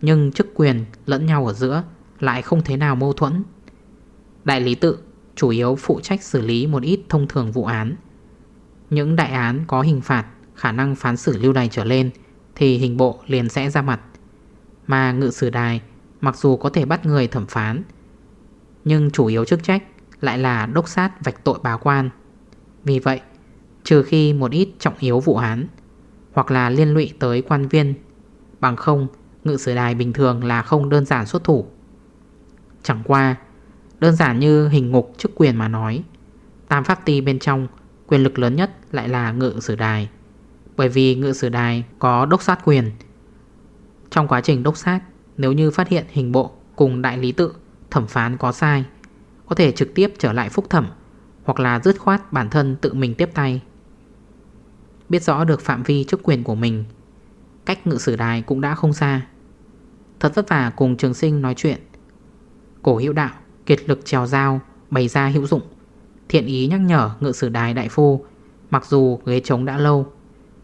Nhưng chức quyền lẫn nhau ở giữa Lại không thế nào mâu thuẫn. Đại lý tự chủ yếu phụ trách xử lý một ít thông thường vụ án. Những đại án có hình phạt Khả năng phán xử lưu đày trở lên Thì hình bộ liền sẽ ra mặt. Mà ngự sử đài Mặc dù có thể bắt người thẩm phán Nhưng chủ yếu chức trách lại là đốc sát vạch tội báo quan. Vì vậy, Trừ khi một ít trọng yếu vụ án, Hoặc là liên lụy tới quan viên, Bằng không, Ngự sử đài bình thường là không đơn giản xuất thủ. Chẳng qua, Đơn giản như hình ngục chức quyền mà nói, Tam pháp ti bên trong Quyền lực lớn nhất lại là ngự sử đài. Bởi vì ngự sử đài có đốc sát quyền. Trong quá trình đốc sát, Nếu như phát hiện hình bộ cùng đại lý tự Thẩm phán có sai có thể trực tiếp trở lại phúc thẩm, Hoặc là dứt khoát bản thân tự mình tiếp tay. Biết rõ được phạm vi chức quyền của mình, Cách ngự sử đài cũng đã không xa. Thật vất vả cùng trường sinh nói chuyện. Cổ hiệu đạo, Kiệt lực trèo dao, Bày ra hữu dụng, Thiện ý nhắc nhở ngự sử đài đại phu, Mặc dù ghế trống đã lâu.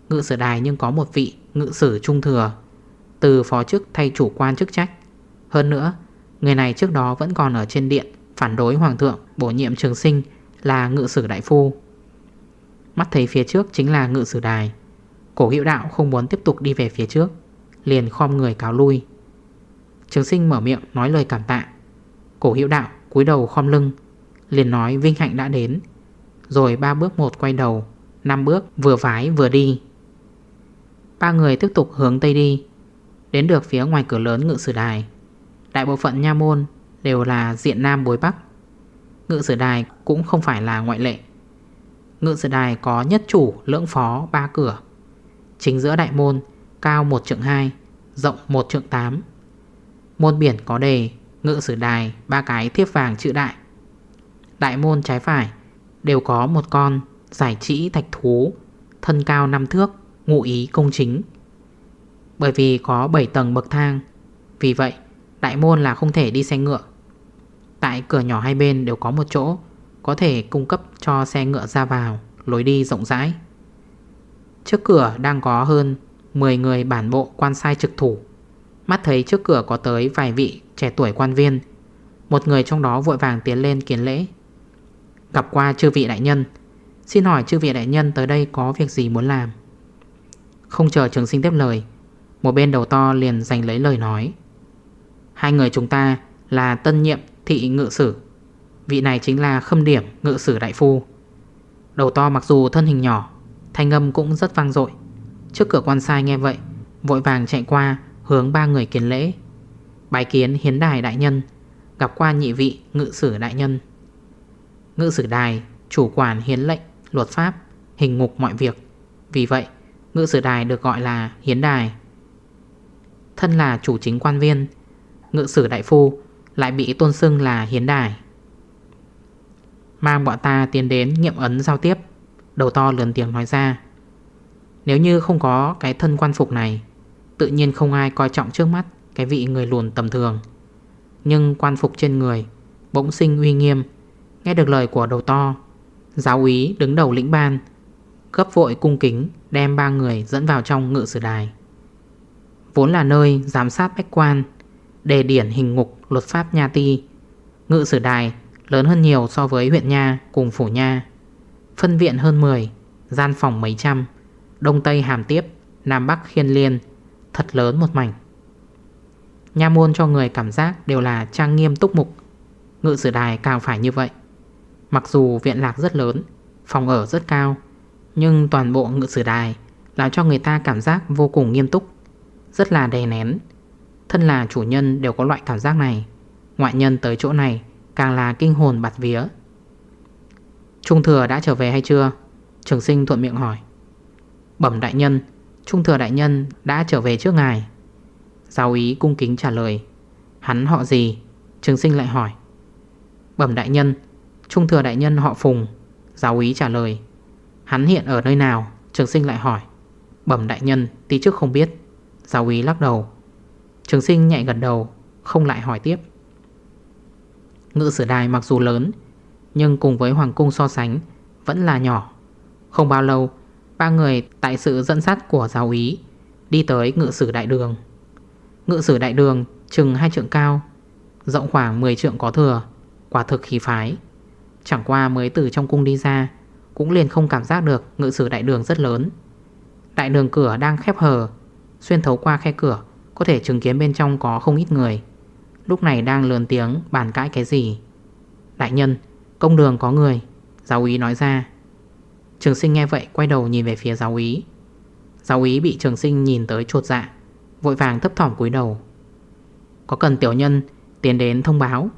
Ngự sử đài nhưng có một vị ngự sử trung thừa, Từ phó chức thay chủ quan chức trách. Hơn nữa, Người này trước đó vẫn còn ở trên điện Phản đối hoàng thượng bổ nhiệm trường sinh Là ngự sử đại phu. Mắt thấy phía trước chính là ngự sử đài, Cổ hiệu đạo không muốn tiếp tục đi về phía trước, Liền khom người cáo lui. Trường sinh mở miệng nói lời cảm tạ. Cổ hiệu đạo cúi đầu khom lưng, Liền nói vinh hạnh đã đến. Rồi ba bước một quay đầu, năm bước vừa vái vừa đi. Ba người tiếp tục hướng Tây đi, Đến được phía ngoài cửa lớn ngự sử đài. Đại bộ phận nha môn đều là diện nam bối bắc. Ngự sử đài cũng không phải là ngoại lệ. Ngự sử đài có nhất chủ lưỡng phó ba cửa. Chính giữa đại môn, cao 1 trượng 2 Rộng 1 trượng 8 Môn biển có đề, Ngự sử đài, ba cái thiếp vàng chữ đại. Đại môn trái phải Đều có một con giải trĩ thạch thú, Thân cao 5 thước, Ngụ ý công chính. Bởi vì có 7 tầng bậc thang, Vì vậy đại môn là không thể đi xe ngựa. Tại cửa nhỏ hai bên đều có một chỗ, Có thể cung cấp cho xe ngựa ra vào, Lối đi rộng rãi. Trước cửa đang có hơn 10 người bản bộ quan sai trực thủ. Mắt thấy trước cửa có tới vài vị trẻ tuổi quan viên. Một người trong đó vội vàng tiến lên kiến lễ. Gặp qua chư vị đại nhân. Xin hỏi chư vị đại nhân tới đây có việc gì muốn làm? Không chờ trường sinh tiếp lời, Một bên đầu to liền giành lấy lời nói. Hai người chúng ta là tân nhiệm thị ngự sử. Vị này chính là khâm điểm ngự sử đại phu. Đầu to mặc dù thân hình nhỏ Thanh âm cũng rất vang dội. Trước cửa quan sai nghe vậy Vội vàng chạy qua hướng ba người kiến lễ. Bài kiến hiến đài đại nhân Gặp qua nhị vị ngự sử đại nhân. Ngự sử đài Chủ quản hiến lệnh, luật pháp Hình ngục mọi việc. Vì vậy ngự sử đài được gọi là hiến đài. Thân là chủ chính quan viên Ngự sử đại phu lại bị tôn xưng là hiến đài. Mang bọn ta tiến đến nghiệm ấn giao tiếp, Đầu to lớn tiếng nói ra. Nếu như không có cái thân quan phục này, Tự nhiên không ai coi trọng trước mắt cái vị người lùn tầm thường. Nhưng quan phục trên người Bỗng sinh uy nghiêm, Nghe được lời của đầu to, Giáo úy đứng đầu lĩnh ban, Gấp vội cung kính Đem ba người dẫn vào trong ngự sử đài. Vốn là nơi giám sát bách quan Đề điển hình ngục luật pháp nha ti. Ngự sử đài lớn hơn nhiều so với huyện nha cùng phủ nha. Phân viện hơn 10 Gian phòng mấy trăm, Đông Tây hàm tiếp, Nam Bắc khiên liên, Thật lớn một mảnh. Nha môn cho người cảm giác đều là trang nghiêm túc mục. Ngự sử đài càng phải như vậy. Mặc dù viện lạc rất lớn, Phòng ở rất cao, Nhưng toàn bộ ngự sử đài Làm cho người ta cảm giác vô cùng nghiêm túc, Rất là đè nén. Thân là chủ nhân đều có loại cảm giác này. Ngoại nhân tới chỗ này Càng là kinh hồn bạt vía. Trung thừa đã trở về hay chưa? Trường sinh thuận miệng hỏi. Bẩm đại nhân, Trung thừa đại nhân đã trở về trước ngài. Giáo ý cung kính trả lời. Hắn họ gì? Trường sinh lại hỏi. Bẩm đại nhân, Trung thừa đại nhân họ Phùng. Giáo ý trả lời. Hắn hiện ở nơi nào? Trường sinh lại hỏi. Bẩm đại nhân tí trước không biết. Giáo ý lắc đầu. Trường sinh nhạy gần đầu, Không lại hỏi tiếp. Ngự sử đài mặc dù lớn, Nhưng cùng với hoàng cung so sánh, Vẫn là nhỏ. Không bao lâu, Ba người tại sự dẫn dắt của giáo ý Đi tới ngự sử đại đường. Ngự sử đại đường chừng hai trượng cao, Rộng khoảng 10 trượng có thừa, Quả thực khí phái. Chẳng qua mới từ trong cung đi ra, Cũng liền không cảm giác được ngự sử đại đường rất lớn. Đại đường cửa đang khép hờ, Xuyên thấu qua khe cửa có thể chứng kiến bên trong có không ít người. Lúc này đang lớn tiếng bàn cãi cái gì? Đại nhân, Công đường có người. Giáo ý nói ra. Trường sinh nghe vậy quay đầu nhìn về phía giáo ý Giáo ý bị trường sinh nhìn tới chuột dạ Vội vàng thấp thỏm cúi đầu. Có cần tiểu nhân tiến đến thông báo?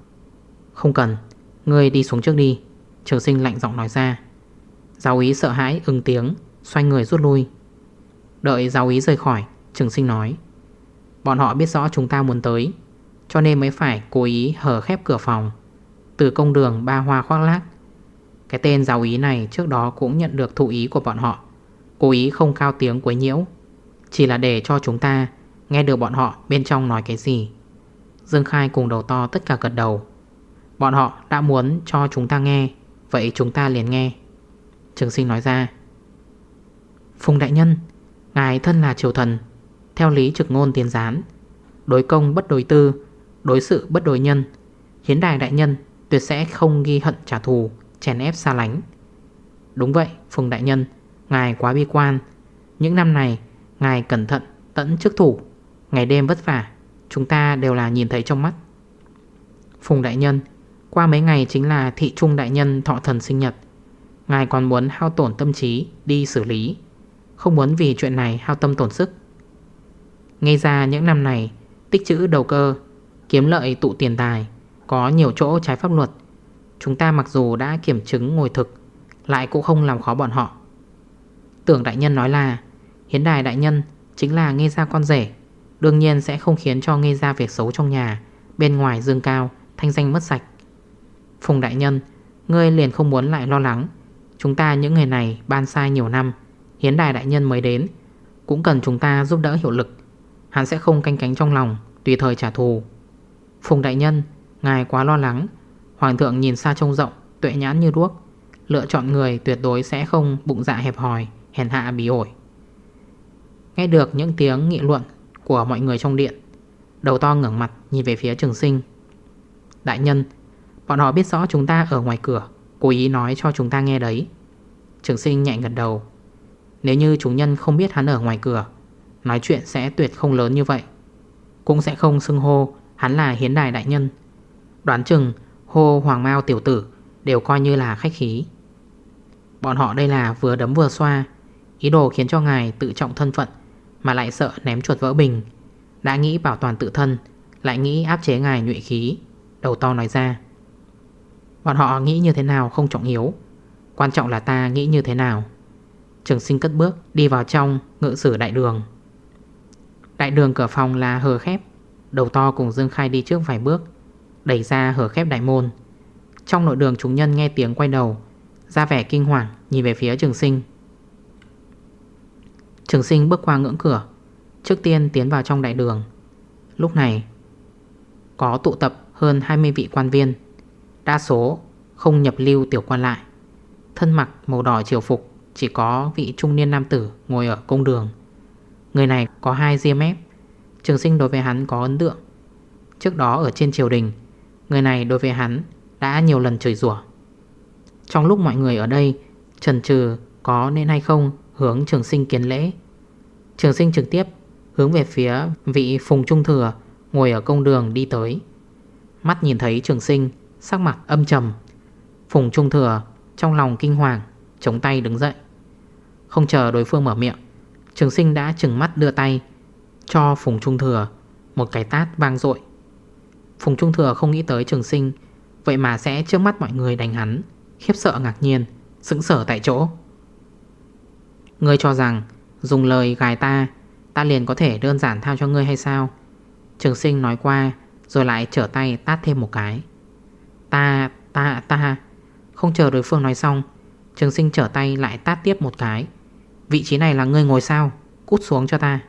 Không cần, Ngươi đi xuống trước đi. Trường sinh lạnh giọng nói ra. Giáo ý sợ hãi, ưng tiếng, Xoay người rút lui. Đợi giáo ý rời khỏi, Trường sinh nói. Bọn họ biết rõ chúng ta muốn tới, Cho nên mới phải cố ý hở khép cửa phòng. Từ công đường ba hoa khoác lác, Cái tên giáo ý này trước đó cũng nhận được thụ ý của bọn họ. Cố ý không cao tiếng quấy nhiễu, Chỉ là để cho chúng ta Nghe được bọn họ bên trong nói cái gì. Dương Khai cùng đầu to tất cả gật đầu. Bọn họ đã muốn cho chúng ta nghe, Vậy chúng ta liền nghe. Trường sinh nói ra, Phùng đại nhân, Ngài thân là triều thần theo lý trực ngôn tiền gián. Đối công bất đối tư, Đối sự bất đối nhân, Hiến đài đại nhân tuyệt sẽ không ghi hận trả thù, Chèn ép xa lánh. Đúng vậy, Phùng đại nhân, Ngài quá bi quan. Những năm này, Ngài cẩn thận tận chức thủ. Ngày đêm vất vả, Chúng ta đều là nhìn thấy trong mắt. Phùng đại nhân, Qua mấy ngày chính là thị trung đại nhân thọ thần sinh nhật. Ngài còn muốn hao tổn tâm trí, Đi xử lý. Không muốn vì chuyện này hao tâm tổn sức. Ngay ra những năm này, Tích chữ đầu cơ, Kiếm lợi tụ tiền tài, Có nhiều chỗ trái pháp luật. Chúng ta mặc dù đã kiểm chứng ngồi thực, Lại cũng không làm khó bọn họ. Tưởng đại nhân nói là, Hiến đài đại nhân chính là nghe ra con rể, Đương nhiên sẽ không khiến cho nghe ra việc xấu trong nhà, Bên ngoài dương cao, Thanh danh mất sạch. Phùng đại nhân, Ngươi liền không muốn lại lo lắng. Chúng ta những người này ban sai nhiều năm, Hiến đài đại nhân mới đến, Cũng cần chúng ta giúp đỡ hiệu lực. Hắn sẽ không canh cánh trong lòng, Tùy thời trả thù. Phùng đại nhân, Ngài quá lo lắng. Hoàng thượng nhìn xa trông rộng, Tuệ nhãn như đuốc. Lựa chọn người tuyệt đối sẽ không bụng dạ hẹp hòi, Hèn hạ bí ổi. Nghe được những tiếng nghị luận của mọi người trong điện, Đầu to ngưỡng mặt nhìn về phía trường sinh. Đại nhân, Bọn họ biết rõ chúng ta ở ngoài cửa, Cố ý nói cho chúng ta nghe đấy. Trường sinh nhẹ ngật đầu. Nếu như chúng nhân không biết hắn ở ngoài cửa Nói chuyện sẽ tuyệt không lớn như vậy. Cũng sẽ không xưng hô, Hắn là hiến đài đại nhân. Đoán chừng, hô hoàng mao tiểu tử Đều coi như là khách khí. Bọn họ đây là vừa đấm vừa xoa. Ý đồ khiến cho ngài tự trọng thân phận, Mà lại sợ ném chuột vỡ bình. Đã nghĩ bảo toàn tự thân, Lại nghĩ áp chế ngài nhuệ khí, Đầu to nói ra. Bọn họ nghĩ như thế nào không trọng yếu. Quan trọng là ta nghĩ như thế nào. Trường sinh cất bước, đi vào trong ngự sử đại đường. Đại đường cửa phòng là hờ khép. Đầu to cùng Dương Khai đi trước vài bước, Đẩy ra hở khép đại môn. Trong nội đường chúng nhân nghe tiếng quay đầu, Ra vẻ kinh hoàng, nhìn về phía trường sinh. Trường sinh bước qua ngưỡng cửa, Trước tiên tiến vào trong đại đường. Lúc này, Có tụ tập hơn 20 vị quan viên. Đa số không nhập lưu tiểu quan lại. Thân mặc màu đỏ triều phục, Chỉ có vị trung niên nam tử ngồi ở công đường. Người này có hai ria mép Trường sinh đối với hắn có ấn tượng. Trước đó ở trên triều đình, Người này đối với hắn đã nhiều lần chửi rủa. Trong lúc mọi người ở đây Trần trừ có nên hay không Hướng trường sinh kiến lễ. Trường sinh trực tiếp hướng về phía vị Phùng Trung Thừa Ngồi ở công đường đi tới. Mắt nhìn thấy trường sinh, Sắc mặt âm trầm. Phùng Trung Thừa trong lòng kinh hoàng, Chống tay đứng dậy. Không chờ đối phương mở miệng Trường sinh đã chừng mắt đưa tay Cho Phùng Trung Thừa Một cái tát vang dội. Phùng Trung Thừa không nghĩ tới trường sinh Vậy mà sẽ trước mắt mọi người đánh hắn Khiếp sợ ngạc nhiên Sững sở tại chỗ. Ngươi cho rằng Dùng lời gài ta Ta liền có thể đơn giản thao cho ngươi hay sao? Trường sinh nói qua Rồi lại trở tay tát thêm một cái. Ta, ta, ta. Không chờ đối phương nói xong Trường sinh trở tay lại tát tiếp một cái. Vị trí này là ngươi ngồi sao Cút xuống cho ta.